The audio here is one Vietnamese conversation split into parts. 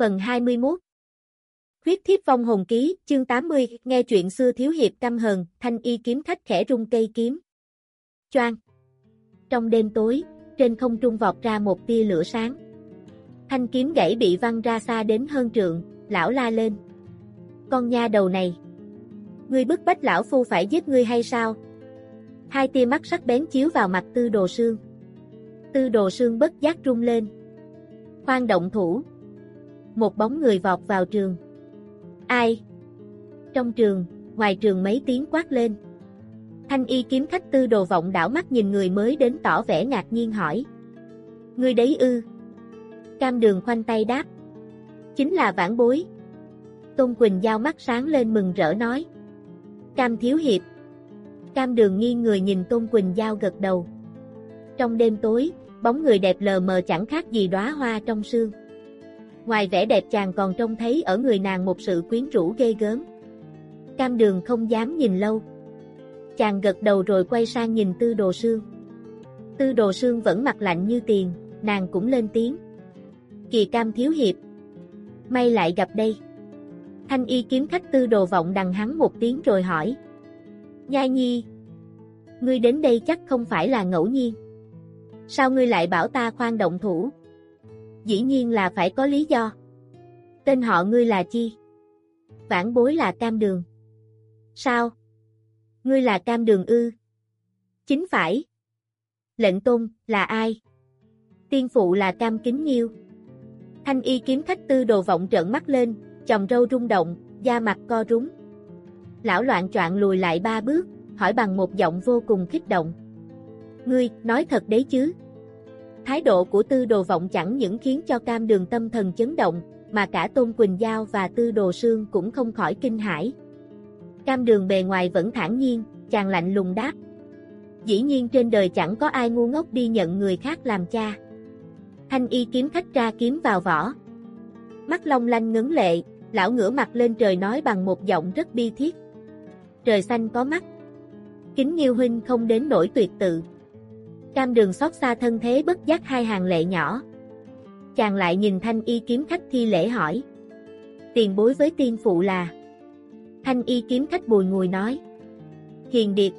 Phần 21 Huyết thiếp vong hồn ký, chương 80, nghe chuyện xưa thiếu hiệp căm hờn, thanh y kiếm khách khẽ rung cây kiếm. Choang Trong đêm tối, trên không trung vọt ra một tia lửa sáng. Thanh kiếm gãy bị văng ra xa đến hơn trượng, lão la lên. Con nha đầu này! Ngươi bức bách lão phu phải giết ngươi hay sao? Hai tia mắt sắc bén chiếu vào mặt tư đồ sương. Tư đồ sương bất giác rung lên. Khoan động thủ, một bóng người vọt vào trường. Ai? Trong trường, ngoài trường mấy tiếng quát lên. Thanh y kiếm khách tư đồ vọng đảo mắt nhìn người mới đến tỏ vẻ ngạc nhiên hỏi. Người đấy ư? Cam đường khoanh tay đáp. Chính là vãn bối. Tôn Quỳnh giao mắt sáng lên mừng rỡ nói. Cam thiếu hiệp. Cam đường nghiêng người nhìn Tôn Quỳnh giao gật đầu. Trong đêm tối, bóng người đẹp lờ mờ chẳng khác gì đóa hoa trong sương. Ngoài vẻ đẹp chàng còn trông thấy ở người nàng một sự quyến rũ ghê gớm. Cam đường không dám nhìn lâu. Chàng gật đầu rồi quay sang nhìn tư đồ sương. Tư đồ sương vẫn mặt lạnh như tiền, nàng cũng lên tiếng. Kỳ cam thiếu hiệp. May lại gặp đây. Thanh y kiếm khách tư đồ vọng đằng hắn một tiếng rồi hỏi. Nhai nhi. Ngươi đến đây chắc không phải là ngẫu nhiên. Sao ngươi lại bảo ta khoan động thủ? Dĩ nhiên là phải có lý do. Tên họ ngươi là chi? Vãn bối là cam đường. Sao? Ngươi là cam đường ư? Chính phải. Lệnh tôn, là ai? Tiên phụ là cam kính nhiêu. Thanh y kiếm khách tư đồ vọng trợn mắt lên, chồng râu rung động, da mặt co rúng. Lão loạn choạng lùi lại ba bước, hỏi bằng một giọng vô cùng kích động. Ngươi, nói thật đấy chứ? Thái độ của tư đồ vọng chẳng những khiến cho cam đường tâm thần chấn động, mà cả Tôn Quỳnh Giao và tư đồ sương cũng không khỏi kinh hãi. Cam đường bề ngoài vẫn thản nhiên, chàng lạnh lùng đáp. Dĩ nhiên trên đời chẳng có ai ngu ngốc đi nhận người khác làm cha. Thanh y kiếm khách ra kiếm vào vỏ. Mắt long lanh ngấn lệ, lão ngửa mặt lên trời nói bằng một giọng rất bi thiết. Trời xanh có mắt. Kính Nghiêu Huynh không đến nổi tuyệt tự. Cam đường xót xa thân thế bất giác hai hàng lệ nhỏ. Chàng lại nhìn thanh y kiếm khách thi lễ hỏi. Tiền bối với tiên phụ là. Thanh y kiếm khách bùi ngùi nói. Hiền điệp.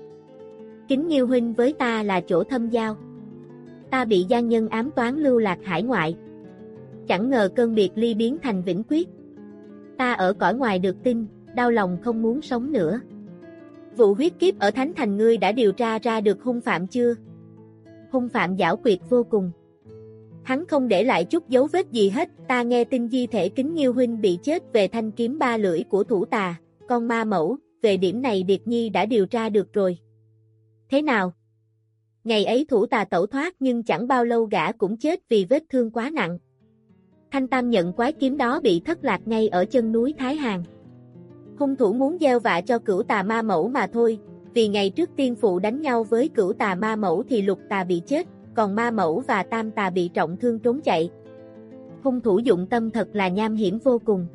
Kính nghiêu huynh với ta là chỗ thâm giao. Ta bị gian nhân ám toán lưu lạc hải ngoại. Chẳng ngờ cơn biệt ly biến thành vĩnh quyết. Ta ở cõi ngoài được tin, đau lòng không muốn sống nữa. Vụ huyết kiếp ở Thánh Thành ngươi đã điều tra ra được hung phạm chưa? Hung phạm giảo quyệt vô cùng. Hắn không để lại chút dấu vết gì hết, ta nghe tin di thể kính nghiêu huynh bị chết về thanh kiếm ba lưỡi của thủ tà, con ma mẫu, về điểm này Điệt Nhi đã điều tra được rồi. Thế nào? Ngày ấy thủ tà tẩu thoát nhưng chẳng bao lâu gã cũng chết vì vết thương quá nặng. Thanh Tam nhận quái kiếm đó bị thất lạc ngay ở chân núi Thái Hàn. Hung thủ muốn gieo vạ cho cửu tà ma mẫu mà thôi, vì ngày trước tiên phụ đánh nhau với cửu tà ma mẫu thì lục tà bị chết, còn ma mẫu và tam tà bị trọng thương trốn chạy. Hung thủ dụng tâm thật là nham hiểm vô cùng.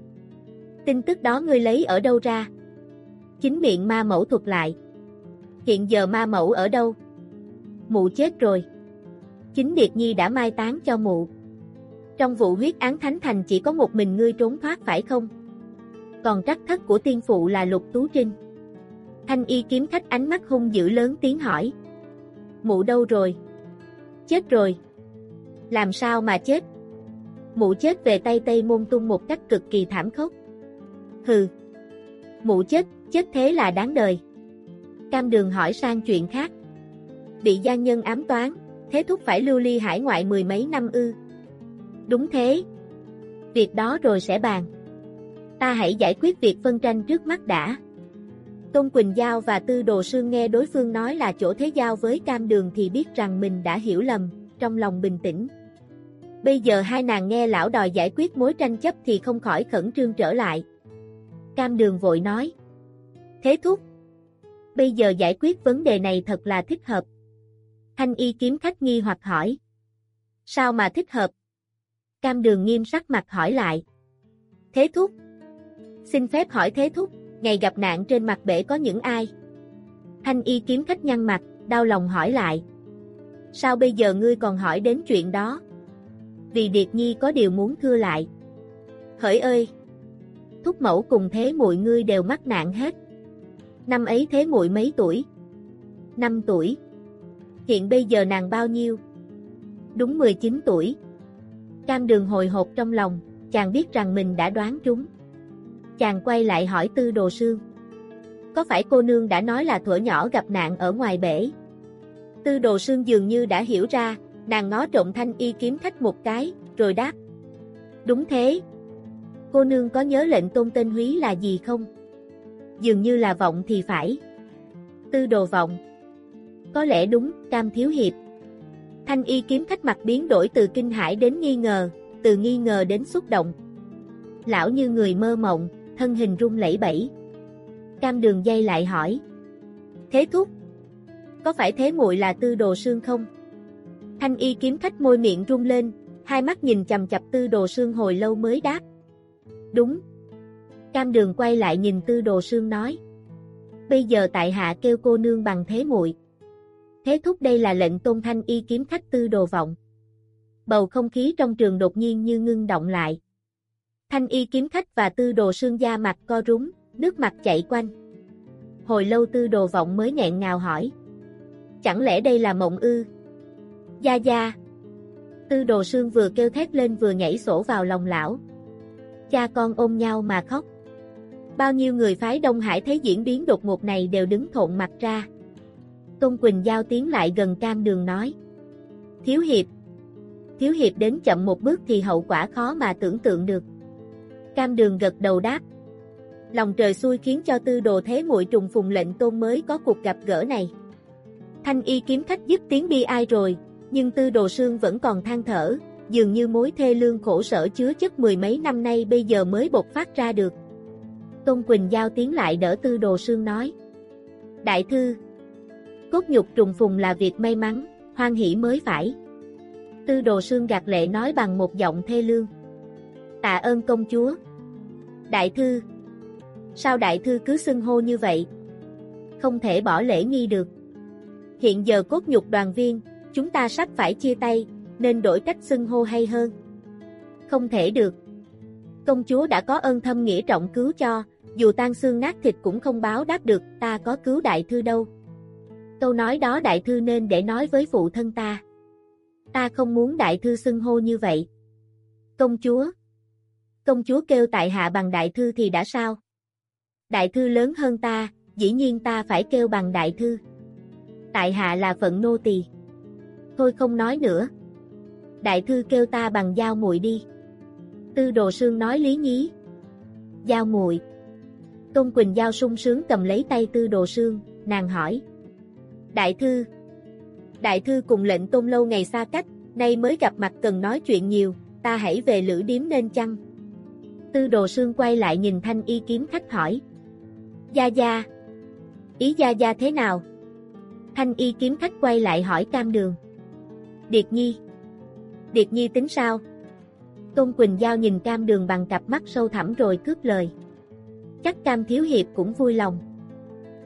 Tin tức đó ngươi lấy ở đâu ra? Chính miệng ma mẫu thuật lại. Hiện giờ ma mẫu ở đâu? Mụ chết rồi. Chính Điệt Nhi đã mai táng cho mụ. Trong vụ huyết án thánh thành chỉ có một mình ngươi trốn thoát phải không? Còn trắc thất của tiên phụ là Lục Tú Trinh. Thanh y kiếm khách ánh mắt hung dữ lớn tiếng hỏi. Mụ đâu rồi? Chết rồi. Làm sao mà chết? Mụ chết về tay Tây Môn Tung một cách cực kỳ thảm khốc. Hừ. Mụ chết, chết thế là đáng đời. Cam đường hỏi sang chuyện khác. Bị gian nhân ám toán, thế thúc phải lưu ly hải ngoại mười mấy năm ư. Đúng thế. Việc đó rồi sẽ bàn. Ta hãy giải quyết việc phân tranh trước mắt đã. Tôn Quỳnh Giao và Tư Đồ Sương nghe đối phương nói là chỗ thế giao với cam đường thì biết rằng mình đã hiểu lầm, trong lòng bình tĩnh. Bây giờ hai nàng nghe lão đòi giải quyết mối tranh chấp thì không khỏi khẩn trương trở lại. Cam đường vội nói. Thế thúc. Bây giờ giải quyết vấn đề này thật là thích hợp. Thanh y kiếm khách nghi hoặc hỏi. Sao mà thích hợp? Cam đường nghiêm sắc mặt hỏi lại. Thế thúc. Xin phép hỏi thế thúc, ngày gặp nạn trên mặt bể có những ai? Thanh y kiếm khách nhăn mặt, đau lòng hỏi lại. Sao bây giờ ngươi còn hỏi đến chuyện đó? Vì Điệt Nhi có điều muốn thưa lại. Hỡi ơi! Thúc mẫu cùng thế muội ngươi đều mắc nạn hết. Năm ấy thế muội mấy tuổi? Năm tuổi. Hiện bây giờ nàng bao nhiêu? Đúng 19 tuổi. Cam đường hồi hộp trong lòng, chàng biết rằng mình đã đoán trúng. Chàng quay lại hỏi tư đồ sương. Có phải cô nương đã nói là thuở nhỏ gặp nạn ở ngoài bể? Tư đồ sương dường như đã hiểu ra, nàng ngó trộm thanh y kiếm khách một cái, rồi đáp. Đúng thế. Cô nương có nhớ lệnh tôn tên húy là gì không? Dường như là vọng thì phải. Tư đồ vọng. Có lẽ đúng, cam thiếu hiệp. Thanh y kiếm khách mặt biến đổi từ kinh hãi đến nghi ngờ, từ nghi ngờ đến xúc động. Lão như người mơ mộng, thân hình rung lẩy bẩy. Cam đường dây lại hỏi. Thế thúc? Có phải thế muội là tư đồ sương không? Thanh y kiếm khách môi miệng rung lên, hai mắt nhìn chầm chập tư đồ sương hồi lâu mới đáp. Đúng. Cam đường quay lại nhìn tư đồ sương nói. Bây giờ tại hạ kêu cô nương bằng thế muội. Thế thúc đây là lệnh tôn thanh y kiếm khách tư đồ vọng. Bầu không khí trong trường đột nhiên như ngưng động lại. Thanh y kiếm khách và tư đồ sương da mặt co rúm, nước mặt chảy quanh. Hồi lâu tư đồ vọng mới nghẹn ngào hỏi. Chẳng lẽ đây là mộng ư? Gia Gia. Tư đồ sương vừa kêu thét lên vừa nhảy sổ vào lòng lão. Cha con ôm nhau mà khóc. Bao nhiêu người phái Đông Hải thấy diễn biến đột ngột này đều đứng thộn mặt ra. Tôn Quỳnh Giao tiến lại gần cam đường nói. Thiếu hiệp. Thiếu hiệp đến chậm một bước thì hậu quả khó mà tưởng tượng được. Cam đường gật đầu đáp. Lòng trời xui khiến cho tư đồ thế muội trùng phùng lệnh tôn mới có cuộc gặp gỡ này. Thanh y kiếm khách dứt tiếng bi ai rồi, nhưng tư đồ sương vẫn còn than thở, dường như mối thê lương khổ sở chứa chất mười mấy năm nay bây giờ mới bộc phát ra được. Tôn Quỳnh Giao tiến lại đỡ tư đồ sương nói. Đại thư, cốt nhục trùng phùng là việc may mắn, hoan hỷ mới phải. Tư đồ sương gạt lệ nói bằng một giọng thê lương. Tạ ơn công chúa. Đại thư, sao đại thư cứ xưng hô như vậy? Không thể bỏ lễ nghi được. Hiện giờ cốt nhục đoàn viên, chúng ta sắp phải chia tay, nên đổi cách xưng hô hay hơn. Không thể được. Công chúa đã có ơn thâm nghĩa trọng cứu cho, dù tan xương nát thịt cũng không báo đáp được, ta có cứu đại thư đâu. Câu nói đó đại thư nên để nói với phụ thân ta. Ta không muốn đại thư xưng hô như vậy. Công chúa. Công chúa kêu tại hạ bằng đại thư thì đã sao? Đại thư lớn hơn ta, dĩ nhiên ta phải kêu bằng đại thư. Tại hạ là phận nô tỳ. Thôi không nói nữa. Đại thư kêu ta bằng dao muội đi. Tư đồ sương nói lý nhí. Dao muội. Tôn Quỳnh Giao sung sướng cầm lấy tay tư đồ sương, nàng hỏi. Đại thư. Đại thư cùng lệnh tôn lâu ngày xa cách, nay mới gặp mặt cần nói chuyện nhiều, ta hãy về lữ điếm nên chăng? Tư đồ sương quay lại nhìn thanh y kiếm khách hỏi. Gia Gia. Ý Gia Gia thế nào? Thanh y kiếm khách quay lại hỏi cam đường. Điệt Nhi. Điệt Nhi tính sao? Tôn Quỳnh Giao nhìn cam đường bằng cặp mắt sâu thẳm rồi cướp lời. Chắc cam thiếu hiệp cũng vui lòng.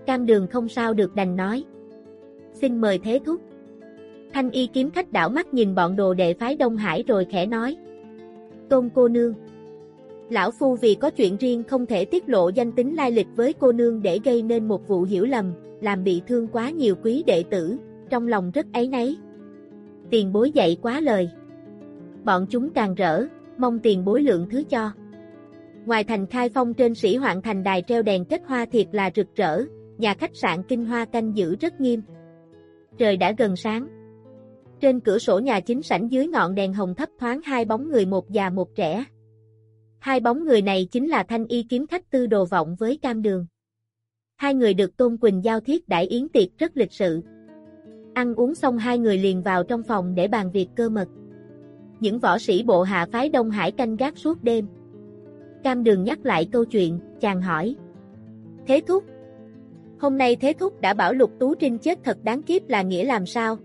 Cam đường không sao được đành nói. Xin mời thế thúc. Thanh y kiếm khách đảo mắt nhìn bọn đồ đệ phái Đông Hải rồi khẽ nói. Tôn cô nương. Lão Phu vì có chuyện riêng không thể tiết lộ danh tính lai lịch với cô nương để gây nên một vụ hiểu lầm, làm bị thương quá nhiều quý đệ tử, trong lòng rất ấy nấy. Tiền bối dạy quá lời. Bọn chúng càng rỡ, mong tiền bối lượng thứ cho. Ngoài thành khai phong trên sĩ hoạn thành đài treo đèn kết hoa thiệt là rực rỡ, nhà khách sạn kinh hoa canh giữ rất nghiêm. Trời đã gần sáng. Trên cửa sổ nhà chính sảnh dưới ngọn đèn hồng thấp thoáng hai bóng người một già một trẻ. Hai bóng người này chính là thanh y kiếm khách tư đồ vọng với cam đường. Hai người được Tôn Quỳnh giao thiết đại yến tiệc rất lịch sự. Ăn uống xong hai người liền vào trong phòng để bàn việc cơ mật. những võ sĩ bộ hạ phái Đông Hải canh gác suốt đêm. Cam đường nhắc lại câu chuyện, chàng hỏi. Thế thúc, hôm nay Thế thúc đã bảo Lục Tú Trinh chết thật đáng kiếp là nghĩa làm sao?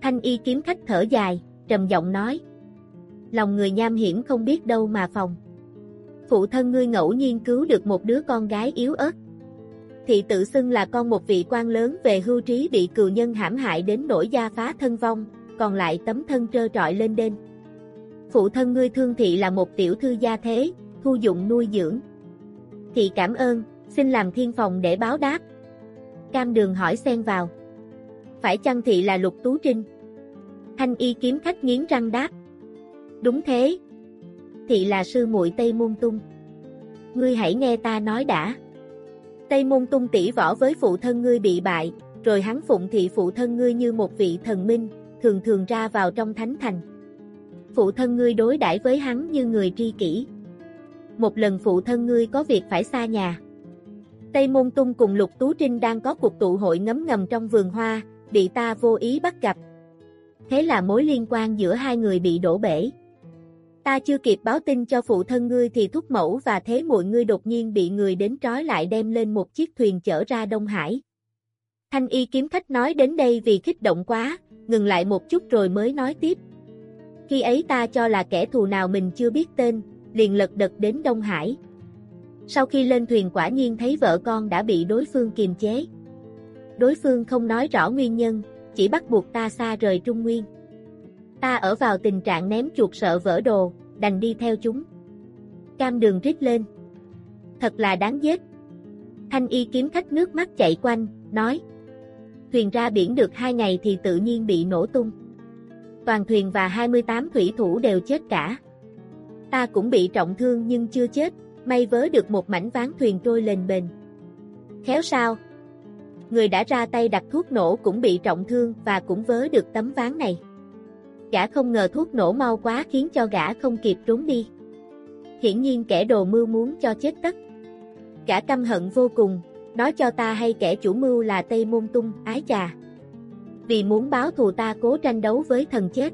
Thanh y kiếm khách thở dài, trầm giọng nói. Lòng người nham hiểm không biết đâu mà phòng. Phụ thân ngươi ngẫu nhiên cứu được một đứa con gái yếu ớt. Thị tự xưng là con một vị quan lớn về hưu trí bị cừu nhân hãm hại đến nỗi gia phá thân vong, còn lại tấm thân trơ trọi lên đên. Phụ thân ngươi thương thị là một tiểu thư gia thế, thu dụng nuôi dưỡng. Thị cảm ơn, xin làm thiên phòng để báo đáp. Cam đường hỏi xen vào. Phải chăng thị là lục tú trinh? Thanh y kiếm khách nghiến răng đáp. Đúng thế. Thị là sư muội Tây Môn Tung. Ngươi hãy nghe ta nói đã. Tây Môn Tung tỷ võ với phụ thân ngươi bị bại, rồi hắn phụng thị phụ thân ngươi như một vị thần minh, thường thường ra vào trong thánh thành. Phụ thân ngươi đối đãi với hắn như người tri kỷ. Một lần phụ thân ngươi có việc phải xa nhà. Tây Môn Tung cùng Lục Tú Trinh đang có cuộc tụ hội ngấm ngầm trong vườn hoa, bị ta vô ý bắt gặp. Thế là mối liên quan giữa hai người bị đổ bể. Ta chưa kịp báo tin cho phụ thân ngươi thì thúc mẫu và thế muội ngươi đột nhiên bị người đến trói lại đem lên một chiếc thuyền chở ra Đông Hải. Thanh y kiếm khách nói đến đây vì kích động quá, ngừng lại một chút rồi mới nói tiếp. Khi ấy ta cho là kẻ thù nào mình chưa biết tên, liền lật đật đến Đông Hải. Sau khi lên thuyền quả nhiên thấy vợ con đã bị đối phương kiềm chế. Đối phương không nói rõ nguyên nhân, chỉ bắt buộc ta xa rời Trung Nguyên. Ta ở vào tình trạng ném chuột sợ vỡ đồ, đành đi theo chúng. Cam đường rít lên. Thật là đáng giết. Thanh y kiếm khách nước mắt chạy quanh, nói. Thuyền ra biển được hai ngày thì tự nhiên bị nổ tung. Toàn thuyền và 28 thủy thủ đều chết cả. Ta cũng bị trọng thương nhưng chưa chết, may vớ được một mảnh ván thuyền trôi lên bền. Khéo sao? Người đã ra tay đặt thuốc nổ cũng bị trọng thương và cũng vớ được tấm ván này. Gã không ngờ thuốc nổ mau quá khiến cho gã không kịp trốn đi. Hiển nhiên kẻ đồ mưu muốn cho chết tất. Gã căm hận vô cùng, nói cho ta hay kẻ chủ mưu là Tây Môn Tung, ái chà. Vì muốn báo thù ta cố tranh đấu với thần chết.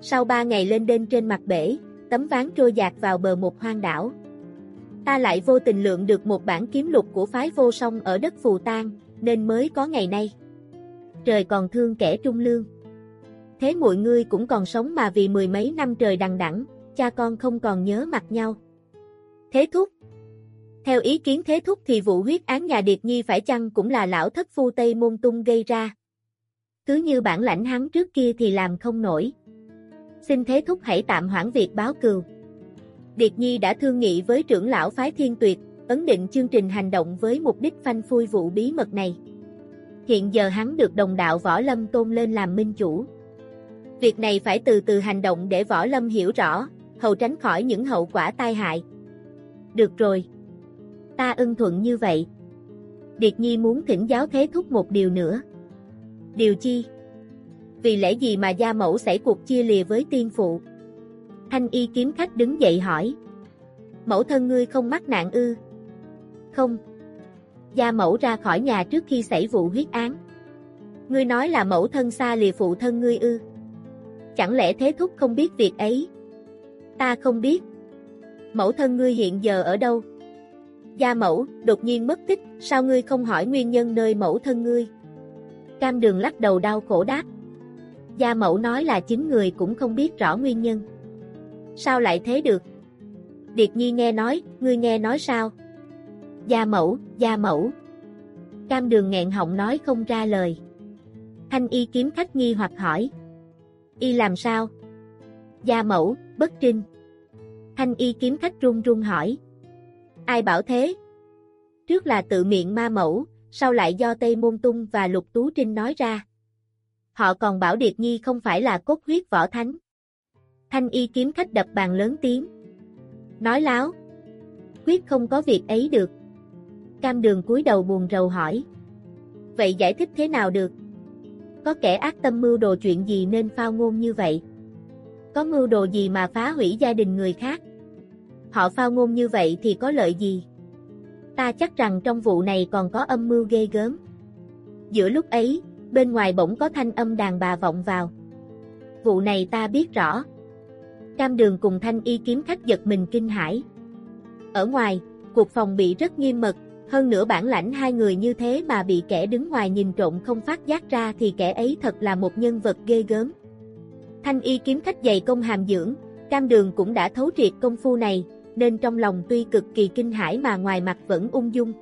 Sau ba ngày lên đên trên mặt bể, tấm ván trôi dạt vào bờ một hoang đảo. Ta lại vô tình lượng được một bản kiếm lục của phái vô song ở đất Phù Tang, nên mới có ngày nay. Trời còn thương kẻ trung lương. Thế muội ngươi cũng còn sống mà vì mười mấy năm trời đằng đẵng, cha con không còn nhớ mặt nhau. Thế thúc Theo ý kiến thế thúc thì vụ huyết án nhà Điệt Nhi phải chăng cũng là lão thất phu Tây Môn Tung gây ra. Cứ như bản lãnh hắn trước kia thì làm không nổi. Xin thế thúc hãy tạm hoãn việc báo cừu. Điệt Nhi đã thương nghị với trưởng lão phái thiên tuyệt, ấn định chương trình hành động với mục đích phanh phui vụ bí mật này. Hiện giờ hắn được đồng đạo Võ Lâm tôn lên làm minh chủ. Việc này phải từ từ hành động để Võ Lâm hiểu rõ, hầu tránh khỏi những hậu quả tai hại. Được rồi. Ta ưng thuận như vậy. Điệt Nhi muốn thỉnh giáo thế thúc một điều nữa. Điều chi? Vì lẽ gì mà gia mẫu xảy cuộc chia lìa với tiên phụ? Thanh y kiếm khách đứng dậy hỏi. Mẫu thân ngươi không mắc nạn ư? Không. Gia mẫu ra khỏi nhà trước khi xảy vụ huyết án. Ngươi nói là mẫu thân xa lìa phụ thân ngươi ư? Chẳng lẽ thế thúc không biết việc ấy? Ta không biết. Mẫu thân ngươi hiện giờ ở đâu? Gia mẫu, đột nhiên mất tích, sao ngươi không hỏi nguyên nhân nơi mẫu thân ngươi? Cam đường lắc đầu đau khổ đáp. Gia mẫu nói là chính người cũng không biết rõ nguyên nhân. Sao lại thế được? Điệt nhi nghe nói, ngươi nghe nói sao? Gia mẫu, gia mẫu. Cam đường nghẹn họng nói không ra lời. Thanh y kiếm khách nghi hoặc hỏi. Y làm sao? Gia mẫu, bất trinh. Thanh y kiếm khách run run hỏi. Ai bảo thế? Trước là tự miệng ma mẫu, sau lại do Tây Môn Tung và Lục Tú Trinh nói ra. Họ còn bảo Điệt Nhi không phải là cốt huyết võ thánh. Thanh y kiếm khách đập bàn lớn tiếng. Nói láo. Quyết không có việc ấy được. Cam đường cúi đầu buồn rầu hỏi. Vậy giải thích thế nào được? Có kẻ ác tâm mưu đồ chuyện gì nên phao ngôn như vậy? Có mưu đồ gì mà phá hủy gia đình người khác? Họ phao ngôn như vậy thì có lợi gì? Ta chắc rằng trong vụ này còn có âm mưu ghê gớm. Giữa lúc ấy, bên ngoài bỗng có thanh âm đàn bà vọng vào. Vụ này ta biết rõ, Cam đường cùng thanh y kiếm khách giật mình kinh hãi. Ở ngoài, cuộc phòng bị rất nghiêm mật, hơn nữa bản lãnh hai người như thế mà bị kẻ đứng ngoài nhìn trộm không phát giác ra thì kẻ ấy thật là một nhân vật ghê gớm. Thanh y kiếm khách dày công hàm dưỡng, cam đường cũng đã thấu triệt công phu này, nên trong lòng tuy cực kỳ kinh hãi mà ngoài mặt vẫn ung dung.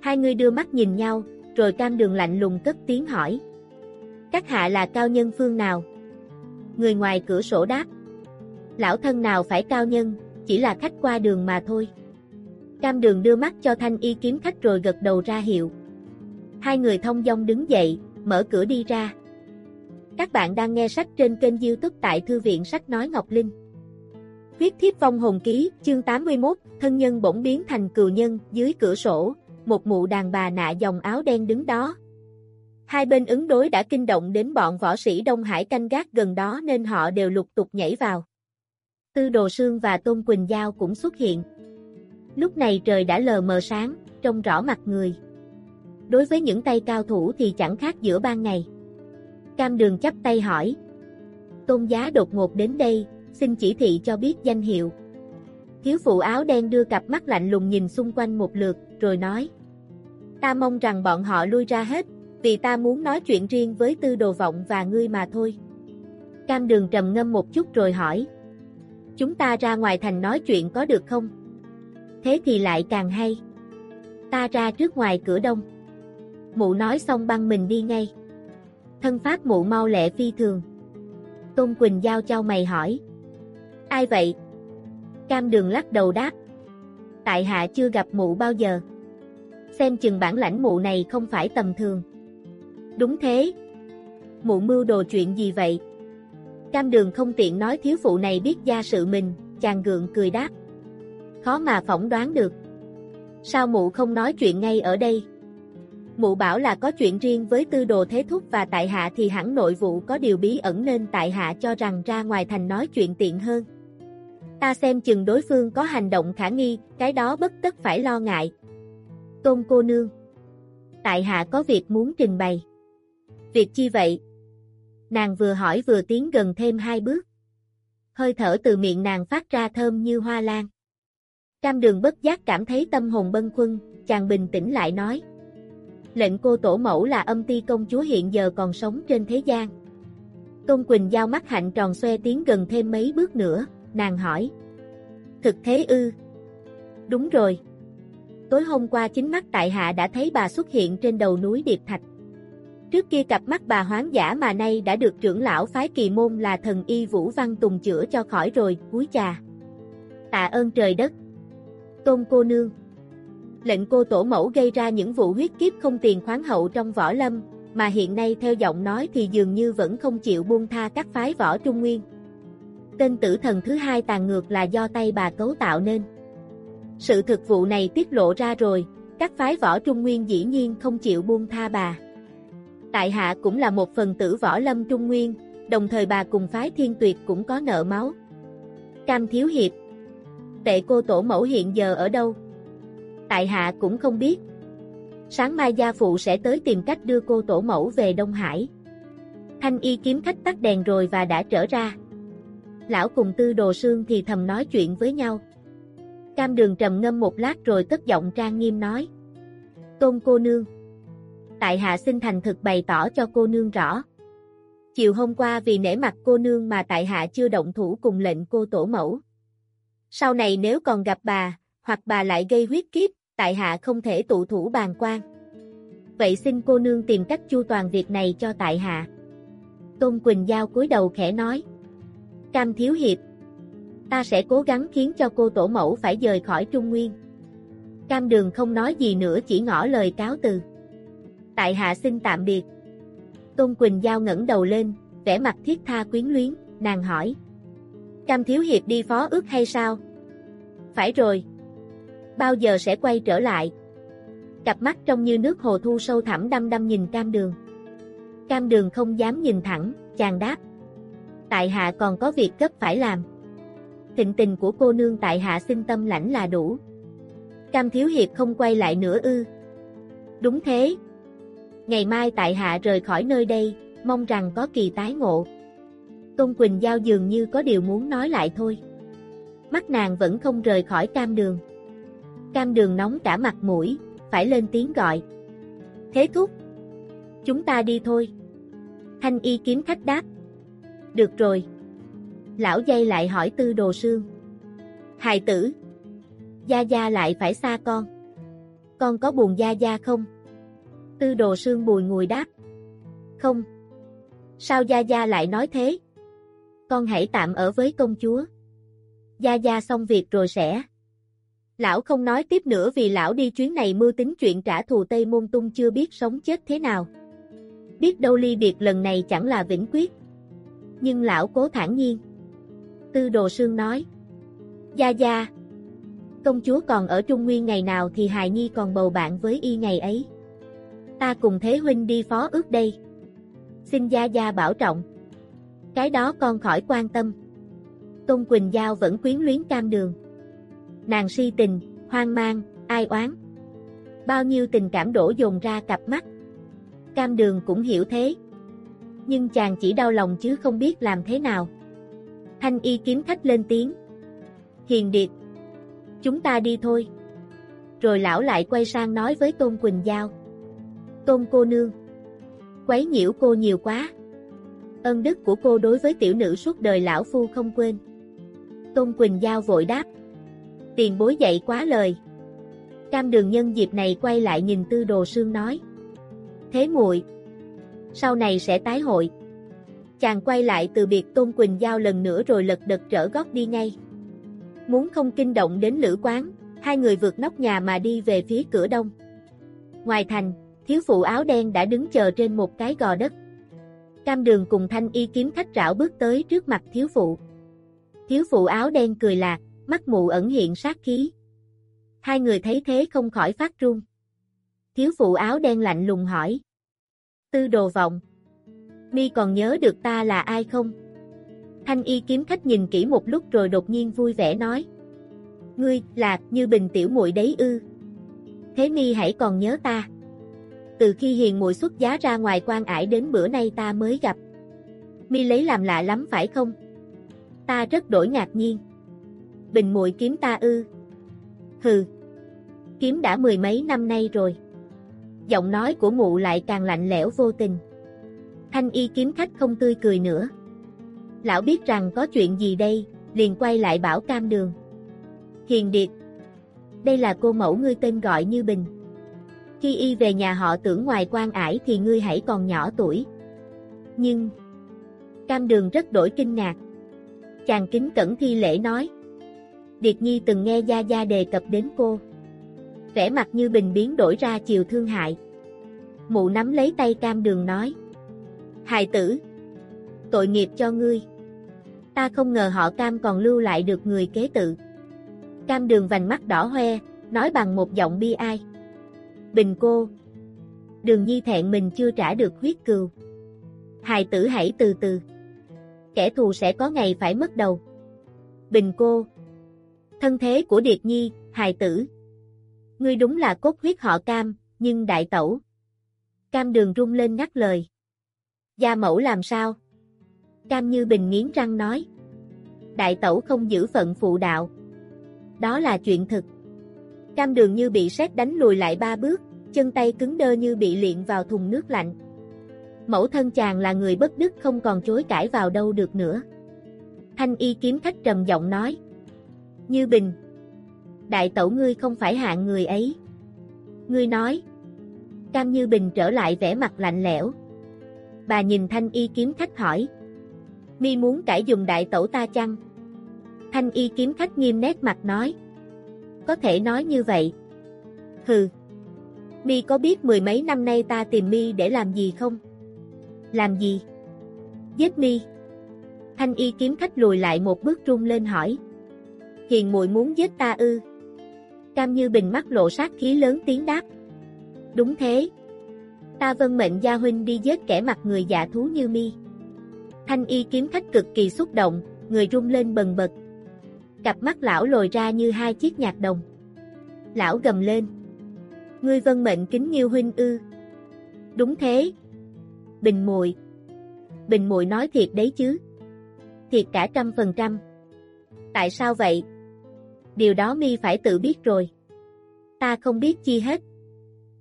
Hai người đưa mắt nhìn nhau, rồi cam đường lạnh lùng cất tiếng hỏi. Các hạ là cao nhân phương nào? Người ngoài cửa sổ đáp. Lão thân nào phải cao nhân, chỉ là khách qua đường mà thôi. Cam đường đưa mắt cho thanh y kiếm khách rồi gật đầu ra hiệu. Hai người thông dong đứng dậy, mở cửa đi ra. Các bạn đang nghe sách trên kênh youtube tại Thư viện Sách Nói Ngọc Linh. Viết thiếp vong hồn ký, chương 81, thân nhân bỗng biến thành cừu nhân, dưới cửa sổ, một mụ đàn bà nạ dòng áo đen đứng đó. Hai bên ứng đối đã kinh động đến bọn võ sĩ Đông Hải canh gác gần đó nên họ đều lục tục nhảy vào. Tư Đồ Sương và Tôn Quỳnh Giao cũng xuất hiện. Lúc này trời đã lờ mờ sáng, trông rõ mặt người. Đối với những tay cao thủ thì chẳng khác giữa ban ngày. Cam đường chắp tay hỏi. Tôn giá đột ngột đến đây, xin chỉ thị cho biết danh hiệu. Thiếu phụ áo đen đưa cặp mắt lạnh lùng nhìn xung quanh một lượt, rồi nói. Ta mong rằng bọn họ lui ra hết, vì ta muốn nói chuyện riêng với tư đồ vọng và ngươi mà thôi. Cam đường trầm ngâm một chút rồi hỏi. Chúng ta ra ngoài thành nói chuyện có được không? Thế thì lại càng hay. Ta ra trước ngoài cửa đông. Mụ nói xong băng mình đi ngay. Thân pháp mụ mau lẹ phi thường. Tôn Quỳnh giao cho mày hỏi. Ai vậy? Cam đường lắc đầu đáp. Tại hạ chưa gặp mụ bao giờ. Xem chừng bản lãnh mụ này không phải tầm thường. Đúng thế. Mụ mưu đồ chuyện gì vậy? Cam đường không tiện nói thiếu phụ này biết gia sự mình, chàng gượng cười đáp. Khó mà phỏng đoán được. Sao mụ không nói chuyện ngay ở đây? Mụ bảo là có chuyện riêng với tư đồ thế thúc và tại hạ thì hẳn nội vụ có điều bí ẩn nên tại hạ cho rằng ra ngoài thành nói chuyện tiện hơn. Ta xem chừng đối phương có hành động khả nghi, cái đó bất tất phải lo ngại. Tôn cô nương Tại hạ có việc muốn trình bày. Việc chi vậy? Nàng vừa hỏi vừa tiến gần thêm hai bước. Hơi thở từ miệng nàng phát ra thơm như hoa lan. Cam đường bất giác cảm thấy tâm hồn bân khuân, chàng bình tĩnh lại nói. Lệnh cô tổ mẫu là âm ti công chúa hiện giờ còn sống trên thế gian. Công Quỳnh giao mắt hạnh tròn xoe tiến gần thêm mấy bước nữa, nàng hỏi. Thực thế ư? Đúng rồi. Tối hôm qua chính mắt tại hạ đã thấy bà xuất hiện trên đầu núi Điệp Thạch. Trước kia cặp mắt bà hoáng giả mà nay đã được trưởng lão phái kỳ môn là thần y Vũ Văn Tùng chữa cho khỏi rồi, cúi chà. Tạ ơn trời đất. Tôn cô nương. Lệnh cô tổ mẫu gây ra những vụ huyết kiếp không tiền khoáng hậu trong võ lâm, mà hiện nay theo giọng nói thì dường như vẫn không chịu buông tha các phái võ trung nguyên. Tên tử thần thứ hai tàn ngược là do tay bà cấu tạo nên. Sự thực vụ này tiết lộ ra rồi, các phái võ trung nguyên dĩ nhiên không chịu buông tha bà. Tại hạ cũng là một phần tử võ lâm trung nguyên, đồng thời bà cùng phái thiên tuyệt cũng có nợ máu. Cam Thiếu Hiệp Tệ cô tổ mẫu hiện giờ ở đâu? Tại hạ cũng không biết. Sáng mai gia phụ sẽ tới tìm cách đưa cô tổ mẫu về Đông Hải. Thanh y kiếm khách tắt đèn rồi và đã trở ra. Lão cùng tư đồ sương thì thầm nói chuyện với nhau. Cam đường trầm ngâm một lát rồi cất giọng trang nghiêm nói. Tôn cô nương. Tại hạ xin thành thực bày tỏ cho cô nương rõ. Chiều hôm qua vì nể mặt cô nương mà tại hạ chưa động thủ cùng lệnh cô tổ mẫu. Sau này nếu còn gặp bà, hoặc bà lại gây huyết kiếp, tại hạ không thể tụ thủ bàn quan. Vậy xin cô nương tìm cách chu toàn việc này cho tại hạ. Tôn Quỳnh Giao cúi đầu khẽ nói. Cam Thiếu Hiệp. Ta sẽ cố gắng khiến cho cô tổ mẫu phải rời khỏi Trung Nguyên. Cam Đường không nói gì nữa chỉ ngỏ lời cáo từ. Tại hạ xin tạm biệt. Tôn Quỳnh Giao ngẩng đầu lên, vẻ mặt thiết tha quyến luyến, nàng hỏi. Cam Thiếu Hiệp đi phó ước hay sao? Phải rồi. Bao giờ sẽ quay trở lại? Cặp mắt trông như nước hồ thu sâu thẳm đăm đăm nhìn cam đường. Cam đường không dám nhìn thẳng, chàng đáp. Tại hạ còn có việc gấp phải làm. Thịnh tình của cô nương tại hạ xin tâm lãnh là đủ. Cam thiếu hiệp không quay lại nữa ư. Đúng thế. Ngày mai tại hạ rời khỏi nơi đây, mong rằng có kỳ tái ngộ. Tôn Quỳnh Giao dường như có điều muốn nói lại thôi. Mắt nàng vẫn không rời khỏi cam đường. Cam đường nóng cả mặt mũi, phải lên tiếng gọi. Thế thúc. Chúng ta đi thôi. Thanh y kiếm khách đáp. Được rồi. Lão dây lại hỏi tư đồ sương. Hài tử. Gia Gia lại phải xa con. Con có buồn Gia Gia không? Tư đồ sương bùi ngùi đáp. Không. Sao Gia Gia lại nói thế? Con hãy tạm ở với công chúa. Gia Gia xong việc rồi sẽ. Lão không nói tiếp nữa vì lão đi chuyến này mưu tính chuyện trả thù Tây Môn Tung chưa biết sống chết thế nào. Biết đâu ly biệt lần này chẳng là vĩnh quyết. Nhưng lão cố thản nhiên. Tư Đồ Sương nói. Gia Gia. Công chúa còn ở Trung Nguyên ngày nào thì Hài Nhi còn bầu bạn với y ngày ấy. Ta cùng Thế Huynh đi phó ước đây. Xin Gia Gia bảo trọng. Cái đó con khỏi quan tâm. Tôn Quỳnh Giao vẫn quyến luyến cam đường. Nàng si tình, hoang mang, ai oán. Bao nhiêu tình cảm đổ dồn ra cặp mắt. Cam đường cũng hiểu thế. Nhưng chàng chỉ đau lòng chứ không biết làm thế nào. Thanh y kiếm khách lên tiếng. Hiền điệt. Chúng ta đi thôi. Rồi lão lại quay sang nói với Tôn Quỳnh Giao. Tôn cô nương. Quấy nhiễu cô nhiều quá. Ân đức của cô đối với tiểu nữ suốt đời lão phu không quên. Tôn Quỳnh Giao vội đáp. Tiền bối dạy quá lời. Cam đường nhân dịp này quay lại nhìn tư đồ sương nói. Thế muội Sau này sẽ tái hội. Chàng quay lại từ biệt Tôn Quỳnh Giao lần nữa rồi lật đật trở gót đi ngay. Muốn không kinh động đến lữ quán, hai người vượt nóc nhà mà đi về phía cửa đông. Ngoài thành, thiếu phụ áo đen đã đứng chờ trên một cái gò đất. Cam đường cùng thanh y kiếm khách rảo bước tới trước mặt thiếu phụ. Thiếu phụ áo đen cười lạc, mắt mụ ẩn hiện sát khí. Hai người thấy thế không khỏi phát run. Thiếu phụ áo đen lạnh lùng hỏi. Tư đồ vọng. Mi còn nhớ được ta là ai không? Thanh y kiếm khách nhìn kỹ một lúc rồi đột nhiên vui vẻ nói. Ngươi, là, như bình tiểu muội đấy ư. Thế mi hãy còn nhớ ta. Từ khi hiền muội xuất giá ra ngoài quan ải đến bữa nay ta mới gặp. Mi lấy làm lạ lắm phải không? Ta rất đổi ngạc nhiên. Bình muội kiếm ta ư. Hừ. Kiếm đã mười mấy năm nay rồi. Giọng nói của mụ lại càng lạnh lẽo vô tình. Thanh y kiếm khách không tươi cười nữa. Lão biết rằng có chuyện gì đây, liền quay lại bảo cam đường. Hiền Điệt. Đây là cô mẫu ngươi tên gọi như Bình. Khi y về nhà họ tưởng ngoài quan ải thì ngươi hãy còn nhỏ tuổi. Nhưng... Cam đường rất đổi kinh ngạc. Chàng kính cẩn thi lễ nói. Điệt Nhi từng nghe Gia Gia đề cập đến cô. Vẻ mặt như bình biến đổi ra chiều thương hại. Mụ nắm lấy tay cam đường nói. Hài tử! Tội nghiệp cho ngươi. Ta không ngờ họ cam còn lưu lại được người kế tự. Cam đường vành mắt đỏ hoe, nói bằng một giọng bi ai. Bình cô! Đường nhi thẹn mình chưa trả được huyết cừu. Hài tử hãy từ từ. Kẻ thù sẽ có ngày phải mất đầu. Bình cô! Thân thế của Điệt Nhi, hài tử. Ngươi đúng là cốt huyết họ cam, nhưng đại tẩu. Cam đường rung lên ngắt lời. Gia mẫu làm sao? Cam như bình nghiến răng nói. Đại tẩu không giữ phận phụ đạo. Đó là chuyện thực. Cam đường như bị sét đánh lùi lại ba bước, chân tay cứng đơ như bị liện vào thùng nước lạnh. Mẫu thân chàng là người bất đức không còn chối cãi vào đâu được nữa. Thanh y kiếm khách trầm giọng nói. Như Bình. Đại tẩu ngươi không phải hạng người ấy. Ngươi nói. Cam Như Bình trở lại vẻ mặt lạnh lẽo. Bà nhìn thanh y kiếm khách hỏi. Mi muốn cãi dùng đại tẩu ta chăng? Thanh y kiếm khách nghiêm nét mặt nói. Có thể nói như vậy. Hừ. Mi có biết mười mấy năm nay ta tìm Mi để làm gì không? Làm gì? Giết Mi. Thanh y kiếm khách lùi lại một bước rung lên hỏi hiền muội muốn giết ta ư. Cam Như Bình mắt lộ sát khí lớn tiếng đáp. Đúng thế. Ta vân mệnh gia huynh đi giết kẻ mặt người dạ thú như mi. Thanh y kiếm khách cực kỳ xúc động, người rung lên bần bật. Cặp mắt lão lồi ra như hai chiếc nhạc đồng. Lão gầm lên. Ngươi vân mệnh kính nhiêu huynh ư. Đúng thế. Bình muội Bình muội nói thiệt đấy chứ. thiệt cả trăm phần trăm. Tại sao vậy? Điều đó mi phải tự biết rồi. Ta không biết chi hết.